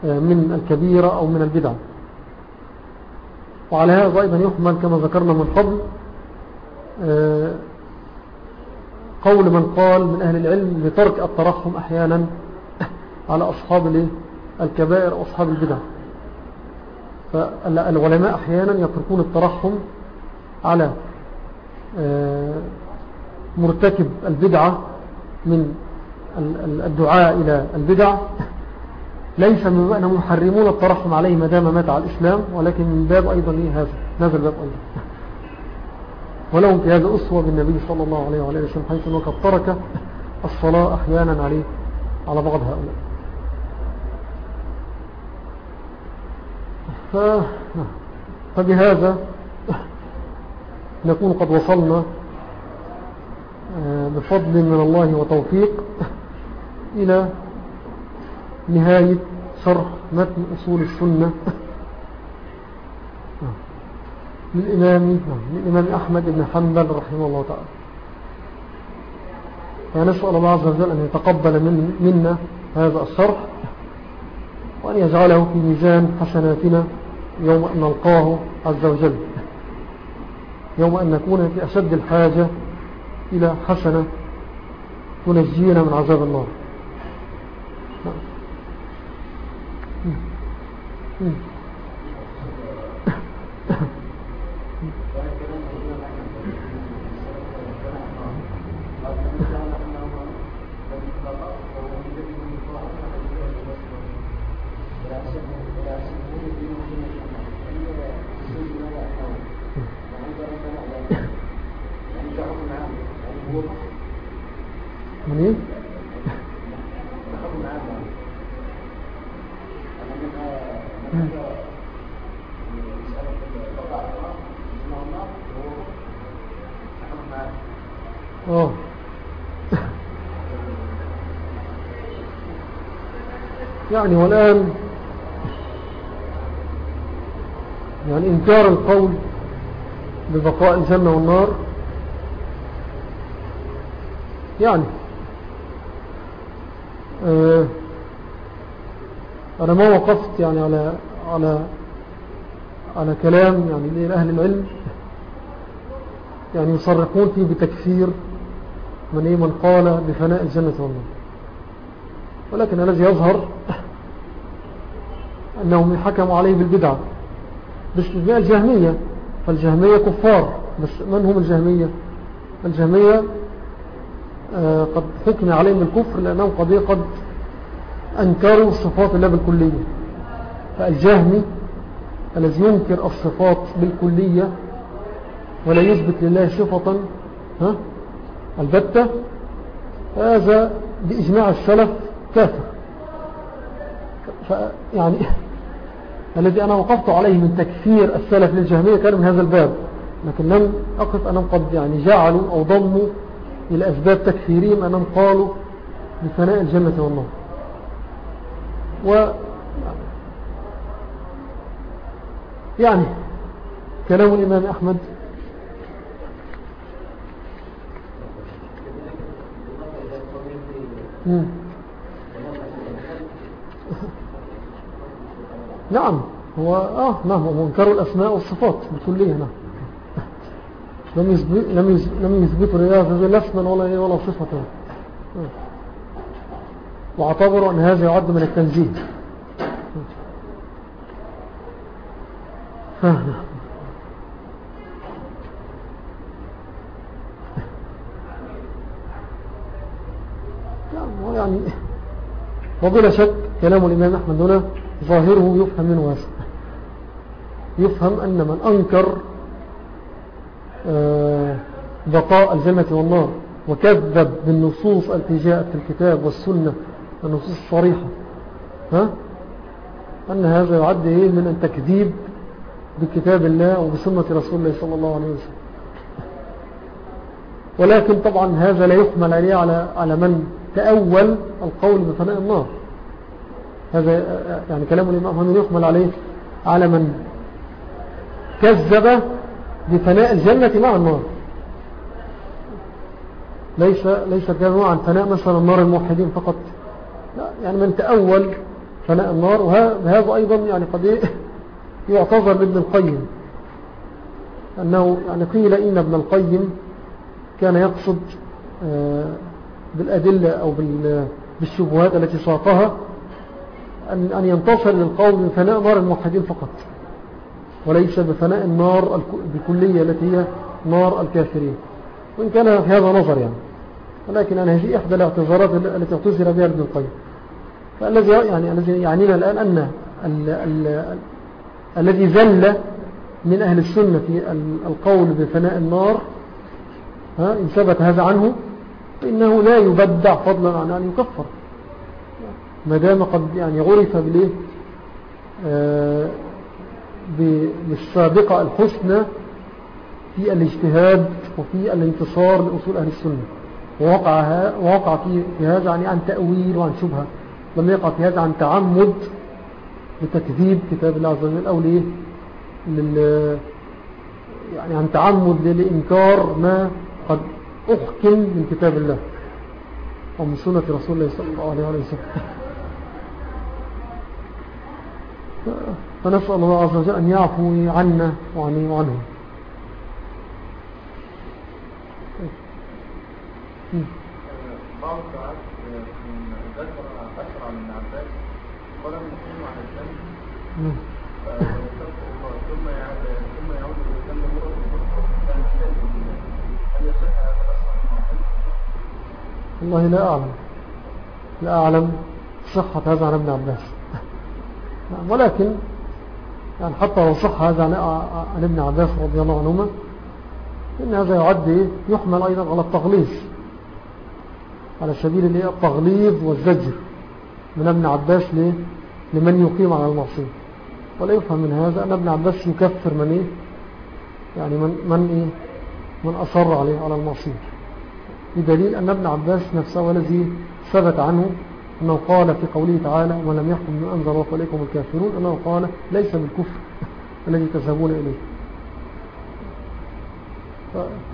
Speaker 1: آه من الكبيرة أو من البدع. وعلى هذا أيضا يحمل كما ذكرنا من قبل قول من قال من أهل العلم لترك الترحم أحيانا على أصحاب الكبائر وأصحاب البدع. فالعلماء أحيانا يتركون الترحم على آه، مرتكب البدعة من الدعاء إلى البدع. ليس من أنهم يحرمون الترحم عليه ما دام مات على الإسلام ولكن من باب أيضا إيه هذا؟ هذا الباب أيضا. ولهم في هذا أسوة بالنبي صلى الله عليه وعليه وسلم حيث أنه قد ترك الصلاة أحيانا عليه على بعض هؤلاء. فبهذا نكون قد وصلنا آه، بفضل من الله وتوفيق إلى نهاية شرح متن أصول السنة. للإمام, للإمام أحمد بن حنبل رحمه الله تعالى. فنسأل الله عز وجل أن يتقبل من منا هذا الشرح وأن يجعله في ميزان حسناتنا يوم أن نلقاه عز وجل. يوم أن نكون في أشد الحاجة إلى حسنة تنجينا من عذاب النار. يعني والآن يعني إنكار القول ببقاء الجنة والنار. يعني أنا ما وقفت يعني على على على كلام يعني لأهل العلم. يعني يصرحون فيه بتكفير من إيه؟ من قال بفناء الجنة والنار. ولكن الذي يظهر أنهم حكموا عليه بالبدعة باستثناء الجهمية. فالجهمية كفار. بس من هم الجهمية؟ الجهمية آه، قد حكم عليهم بالكفر لأنهم قد قد أنكروا صفات الله بالكلية. فالجهمي الذي ينكر الصفات بالكلية ولا يثبت لله صفة ها؟ البتة هذا بإجماع السلف كافر. فيعني *laughs* الذي أنا وقفت عليه من تكفير السلف للجهمية كان من هذا الباب لكن لم أقف أنهم قد يعني جعلوا أو ضموا إلى أسباب تكفيرهم أنهم قالوا بفناء الجنة والنار. و يعني كلام الإمام أحمد نعم هو آه نعم هو منكر الأسماء والصفات بكلية نعم. لم يثبت لم يثبت لله لا اسما ولا ولا صفة. واعتبروا أن هذا يعد من التنزيه. يعني وبلا شك كلام الإمام أحمد هنا ظاهره يفهم منه واسع يفهم أن من أنكر بقاء الجنة والنار وكذب بالنصوص التي جاءت في الكتاب والسنة النصوص الصريحة. ها؟ أن هذا يعد إيه؟ من التكذيب بكتاب الله وبسنة رسول الله صلى الله عليه وسلم. ولكن طبعا هذا لا يحمل عليه على, على من تأول القول بفناء النار. هذا يعني كلام الإمام هنا يحمل عليه على من كذب بفناء الجنة مع النار. ليس ليس كذب عن فناء مثلا النار الموحدين فقط. لا يعني من تأول فناء النار. وهذا أيضا يعني قد *laughs* يعتذر لابن القيم. أنه يعني قيل إن ابن القيم كان يقصد آه، بالأدلة أو بالشبهات التي ساقها أن ينتصر للقول بفناء نار الموحدين فقط. وليس بفناء النار بكلية التي هي نار الكافرين. وإن كان في هذا نظر يعني. ولكن أنا هذه إحدى الاعتذارات التي اعتذر بها ابن القيم. فالذي يعني الذي يعنينا الآن أن ال ال الذي زل من أهل السنة القول بفناء النار ها إن ثبت هذا عنه فإنه لا يبدع فضلا عن أن يكفر. ما دام قد يعني عرف بالإيه آه بالسابقة الحسنى في الاجتهاد وفي الانتصار لأصول أهل السنة. ووقع, ووقع في هذا يعني عن تأويل وعن شبهة. لم يقع في هذا عن تعمد لتكذيب كتاب الله عز وجل أو ليه؟ لل يعني عن تعمد لإنكار ما قد أحكم من كتاب الله ومن سنة رسول الله صلى الله عليه وسلم. فنسأل الله عز وجل أن يعفو عنا وعنه
Speaker 3: بعض الساعات ذكر من عباس عن الجنة ثم يعود أخرى هل يصح
Speaker 1: والله لا أعلم. لا أعلم صحة هذا عن ابن عباس. *laughs* ولكن يعني حتى لو صح هذا عن ابن عباس رضي الله عنهما إن هذا يعد يحمل أيضا على التغليظ على سبيل التغليظ والزجر من ابن عباس لمن يقيم على المعصية. ولا يفهم من هذا أن ابن عباس يكفر من إيه؟ يعني من, من, إيه؟ من أصر عليه على المعصية. بدليل أن ابن عباس نفسه والذي ثبت عنه أنه قال في قوله تعالى ولم يحكم من أنزل الله عليكم الكافرون أنه قال ليس بالكفر *laughs* الذي تذهبون إليه.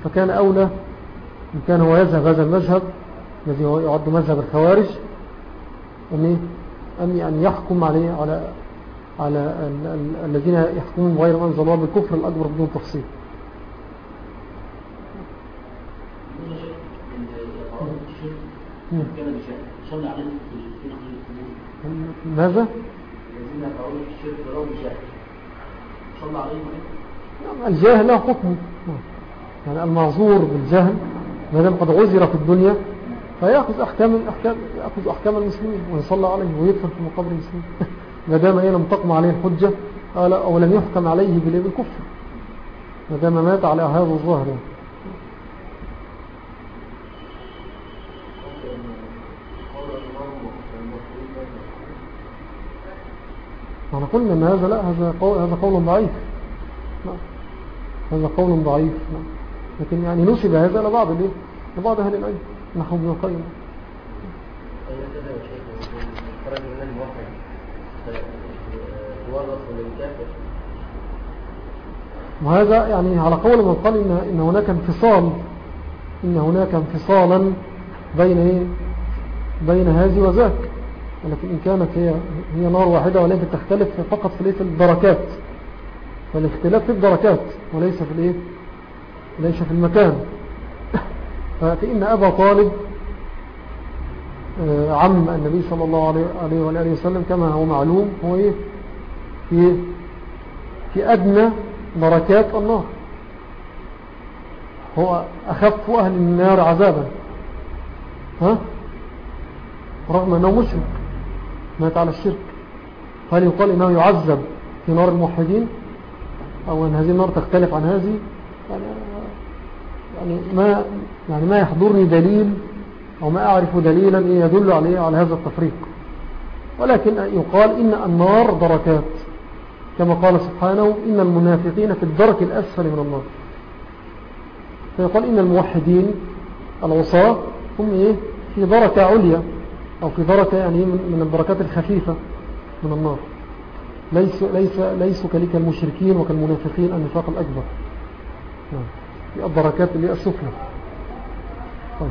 Speaker 1: فكان أولى إن كان هو يذهب هذا المذهب الذي هو يعد مذهب الخوارج أن أن يحكم عليه على على الذين يحكمون غير أنزل الله بالكفر الأكبر بدون تفصيل. ماذا؟ الجاهل له حكم يعني المعذور بالجهل ما دام قد عذر في الدنيا فيأخذ أحكام, أحكام, يأخذ أحكام المسلمين ويصلى عليه ويدفن في مقابر المسلمين *laughs* ما دام إيه لم تقم عليه الحجة أو لم يحكم عليه بالكفر ما دام مات على هذا الظاهر يعني. إحنا قلنا إن هذا لا هذا قول, هذا قول ضعيف. نعم. هذا قول ضعيف. نعم. لكن يعني نسب هذا لبعض الإيه؟ لبعض أهل العلم. نحو ابن القيم. وهذا يعني على قول من قال إن, إن هناك انفصال إن هناك انفصالا بين إيه؟ بين هذه وذاك. ولكن إن كانت هي, هي نار واحدة ولكن تختلف فقط في, في الدركات فالاختلاف في الدركات وليس في الإيه؟ ليس في المكان. *coughs* فإن أبا طالب آه، عم النبي صلى الله عليه وآله وسلم كما هو معلوم هو إيه؟ في, في أدنى دركات النار هو أخف أهل النار عذابا. ها؟ رغم أنه مشرك. مات على الشرك هل يقال إنه يعذب في نار الموحدين؟ أو أن هذه النار تختلف عن هذه؟ يعني, يعني ما يعني ما يحضرني دليل أو ما أعرف دليلا يدل عليه على هذا التفريق. ولكن يقال إن النار دركات كما قال سبحانه إن المنافقين في الدرك الأسفل من النار. فيقال إن الموحدين العصاة هم إيه؟ في دركة عليا. أو في دركة يعني من الدركات الخفيفة من النار. ليس ليس ليسوا كلك المشركين وكالمنافقين النفاق الأكبر. نعم. في الدركات اللي السفلى طيب.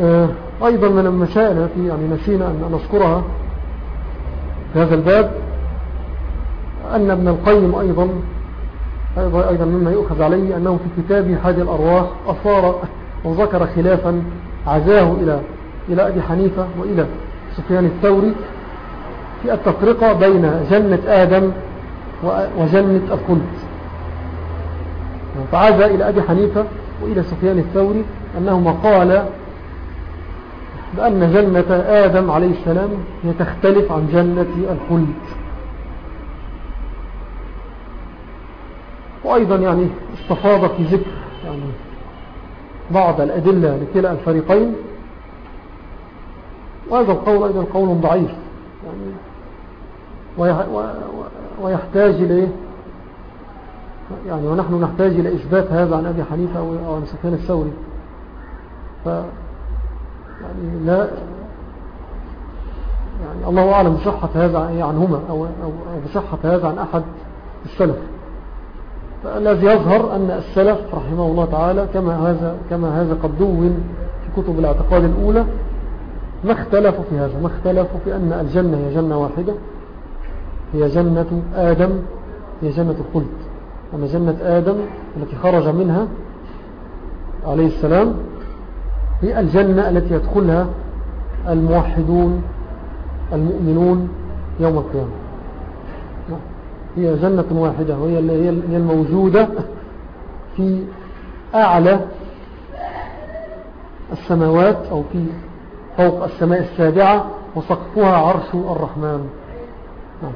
Speaker 1: آه، أيضا من المسائل التي يعني نسينا أن نذكرها في هذا الباب أن ابن القيم أيضا أيضا, مما يؤخذ عليه أنه في كتابه هذه الأرواح أصار وذكر خلافا عزاه إلى, إلى أبي حنيفة وإلى سفيان الثوري في التفرقة بين جنة آدم وجنة الخلد فعاز إلى أبي حنيفة وإلى سفيان الثوري أنهما قال بأن جنة آدم عليه السلام هي تختلف عن جنة الخلد وأيضا يعني استفاض في ذكر يعني بعض الأدلة لكلا الفريقين وهذا القول أيضا قول ضعيف. يعني ويحتاج إليه. يعني ونحن نحتاج إلى إثبات هذا عن أبي حنيفة أو عن سفيان الثوري. ف يعني لا يعني الله أعلم بصحة هذا عنهما أو, أو, أو بصحة هذا عن أحد السلف. فالذي يظهر أن السلف رحمه الله تعالى كما هذا, كما هذا قد دون في كتب الاعتقاد الأولى ما اختلفوا في هذا؟ ما اختلفوا في أن الجنة هي جنة واحدة هي جنة آدم هي جنة الخلد أما جنة آدم التي خرج منها عليه السلام هي الجنة التي يدخلها الموحدون المؤمنون يوم القيامة. هي جنة واحدة وهي هي الموجودة في أعلى السماوات أو في فوق السماء السابعة وسقفها عرش الرحمن. نعم.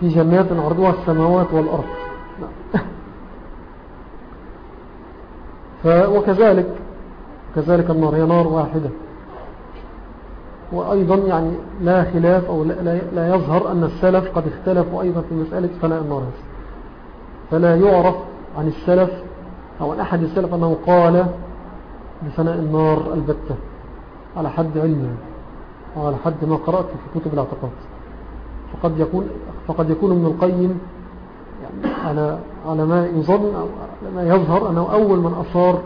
Speaker 1: في جنات عرضها السماوات والأرض. وكذلك كذلك النار هي نار واحدة. وأيضا يعني لا خلاف أو لا, لا يظهر أن السلف قد اختلفوا أيضا في مسألة فناء النار فلا يعرف عن السلف أو عن أحد السلف أنه قال بفناء النار البتة. على حد علمه وعلى حد ما قرأت في كتب الاعتقاد. فقد يكون, فقد يكون ابن القيم يعني على, على ما يظن أو على ما يظهر أنه أول من أصار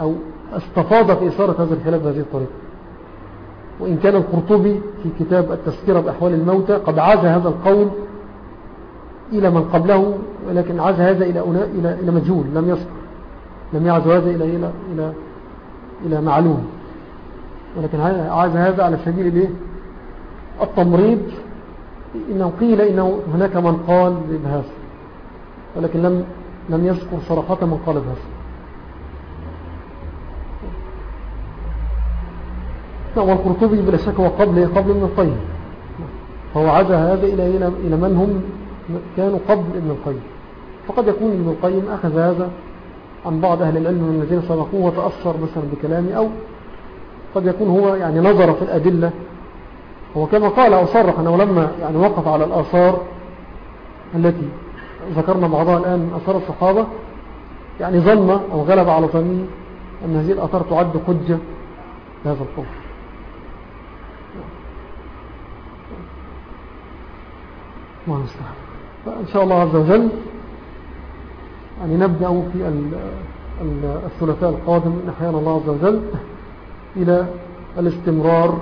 Speaker 1: أو استفاض في إثارة هذا الخلاف بهذه الطريقة. وإن كان القرطبي في كتاب التذكرة بأحوال الموتى قد عاز هذا القول إلى من قبله ولكن عاز هذا إلى, إلى, إلى مجهول لم يصبر لم يعز هذا إلى, إلى, إلى, إلى معلوم. ولكن عاز هذا على سبيل التمريض. إنه قيل إنه هناك من قال بهذا ولكن لم, لم يذكر صراحة من قال بهذا نعم والقرطبي بلا شك هو قبل قبل ابن القيم. فهو عاد هذا إلى, إلى من هم كانوا قبل ابن القيم. فقد يكون ابن القيم أخذ هذا عن بعض أهل العلم من الذين سبقوه وتأثر مثلا بكلامه أو قد يكون هو يعني نظر في الأدلة. هو كما قال أو صرح أنه لما يعني وقف على الآثار التي ذكرنا بعضها الآن من أثار الصحابة يعني ظن أو غلب على ظنه أن هذه الأثار تعد حجة لهذا القول. الله يستحق فإن شاء الله عز وجل يعني نبدأ في الثلاثاء القادم إن أحيانا الله عز وجل إلى الاستمرار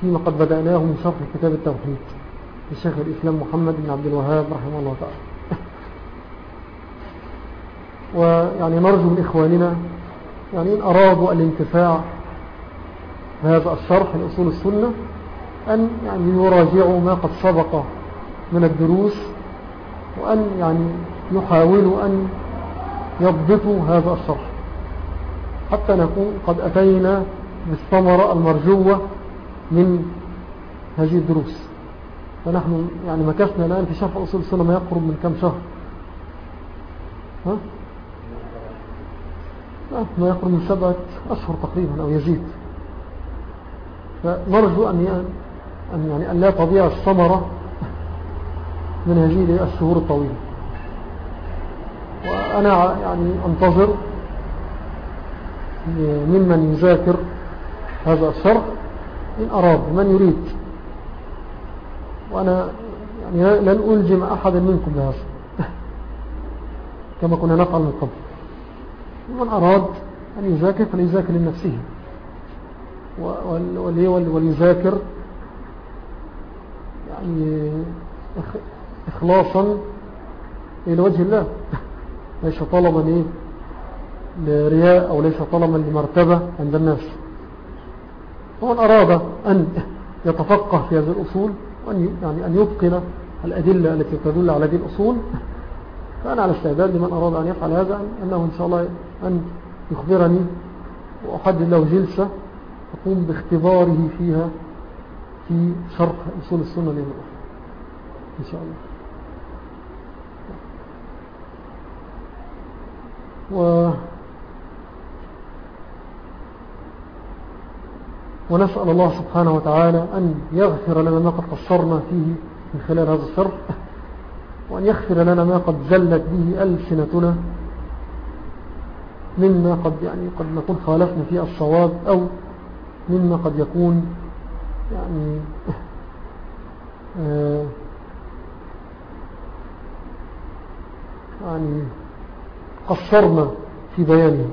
Speaker 1: فيما قد بدأناه من شرح كتاب التوحيد للشيخ الإسلام محمد بن عبد الوهاب رحمه الله تعالى. *laughs* ويعني نرجو من إخواننا يعني إن أرادوا الانتفاع بهذا الشرح لأصول السنة أن يعني يراجعوا ما قد سبق من الدروس وأن يعني يحاولوا أن يضبطوا هذا الشرح. حتى نكون قد أتينا بالثمرة المرجوة من هذه الدروس. فنحن يعني مكثنا الآن في شرح أصول السنة ما يقرب من كم شهر. ها؟ ما يقرب من سبعة أشهر تقريبا أو يزيد. فنرجو أن أن يعني أن لا تضيع الثمرة من هذه الشهور الطويلة. وأنا يعني أنتظر ممن يذاكر هذا الشرح إن أراد من يريد. وأنا يعني لن ألجم أحدا منكم بهذا *laughs* كما كنا نفعل من قبل. من أراد أن يذاكر فليذاكر لنفسه. وليذاكر يعني إخلاصا إلى وجه الله. *laughs* ليس طلبا إيه؟ لرياء أو ليس طلبا لمرتبة عند الناس. ومن أراد أن يتفقه في هذه الأصول وأن يعني أن يبقن الأدلة التي تدل على هذه الأصول فأنا على استعداد لمن أراد أن يفعل هذا أنه إن شاء الله أن يخبرني وأحدد له جلسة أقوم باختباره فيها في شرح أصول السنة للمرأة إن شاء الله. و ونسأل الله سبحانه وتعالى أن يغفر لنا ما قد قصرنا فيه من خلال هذا الشرح وأن يغفر لنا ما قد زلت به ألسنتنا مما قد يعني قد نكون خالفنا فيه الصواب أو مما قد يكون يعني آه يعني قصرنا في بيانه.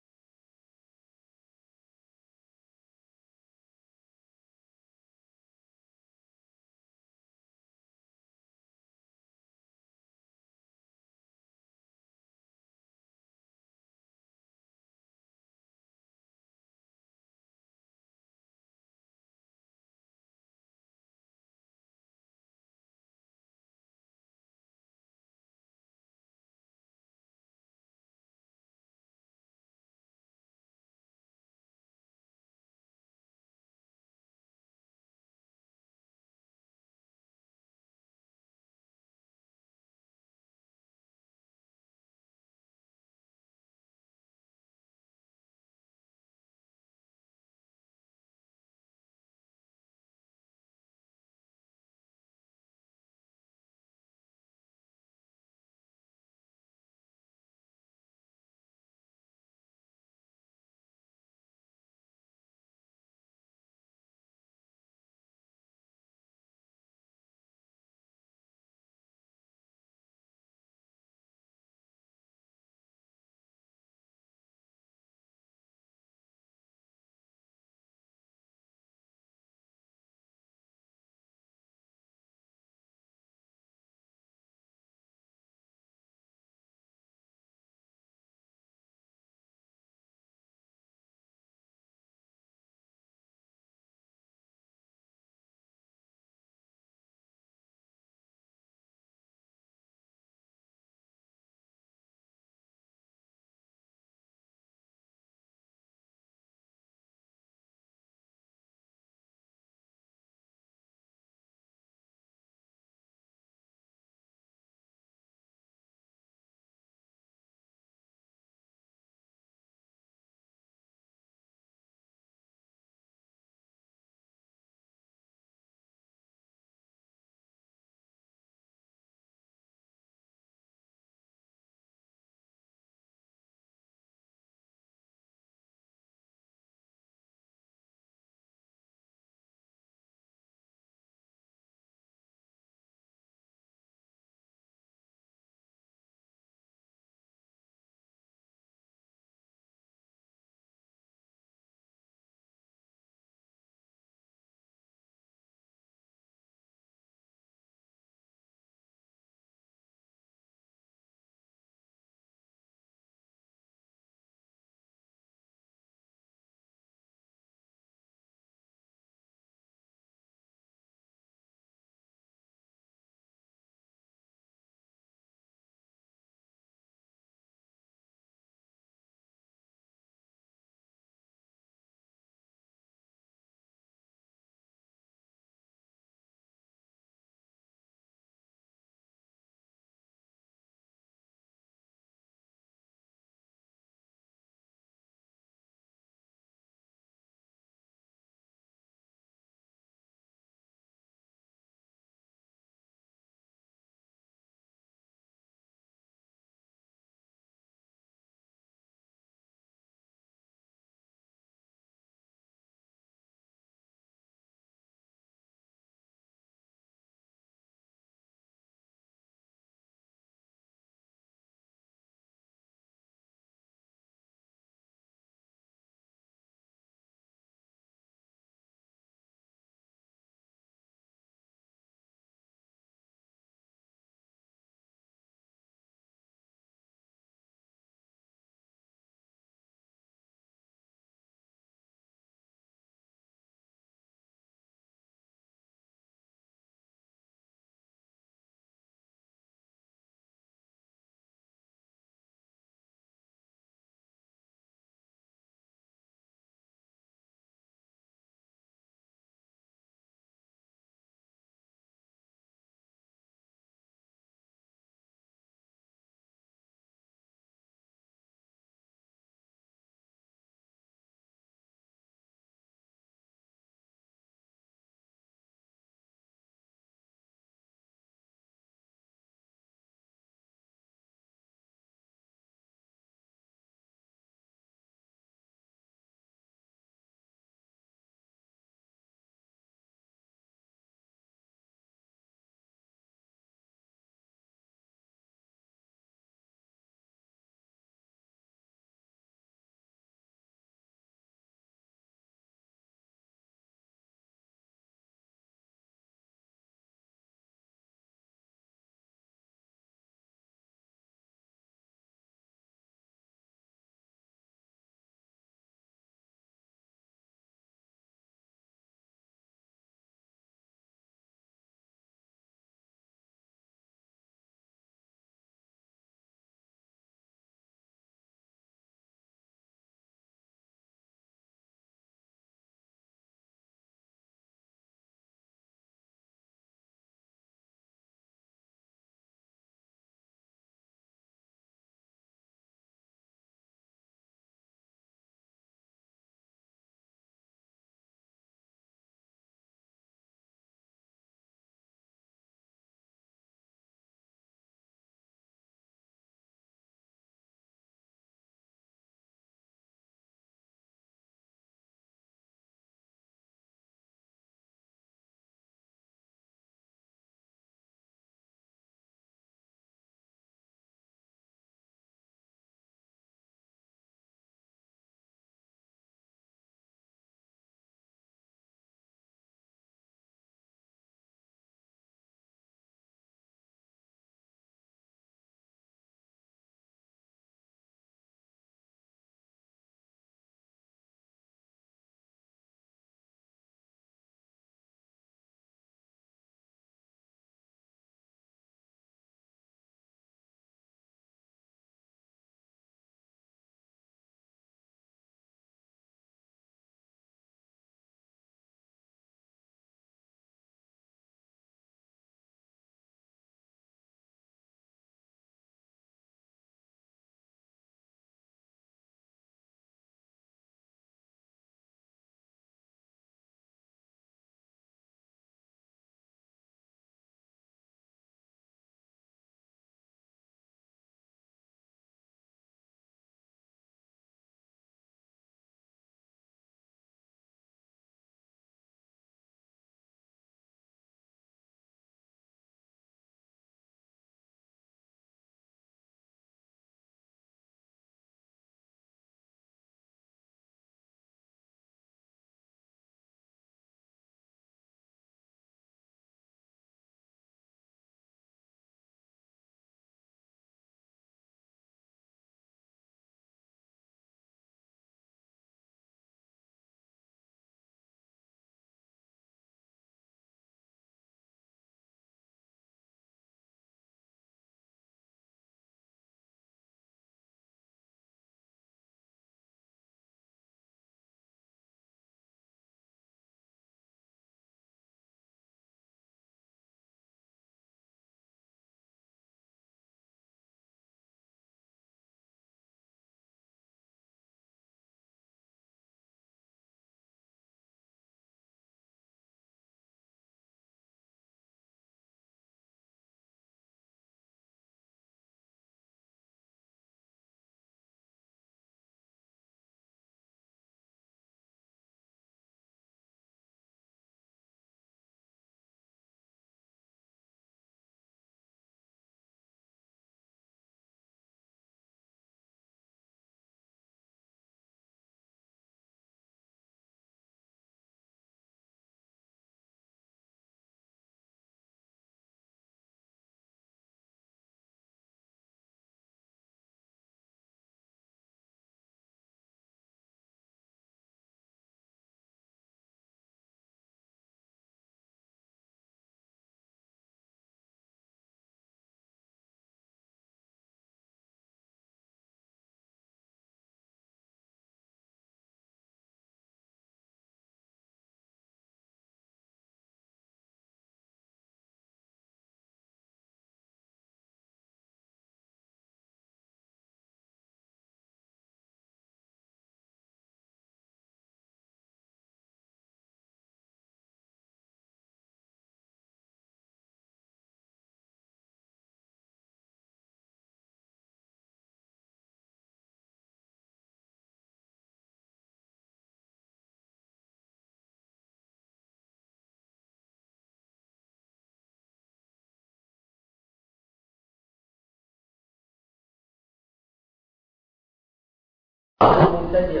Speaker 2: المبتدع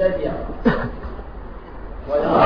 Speaker 2: المبتدع ولا *laughs*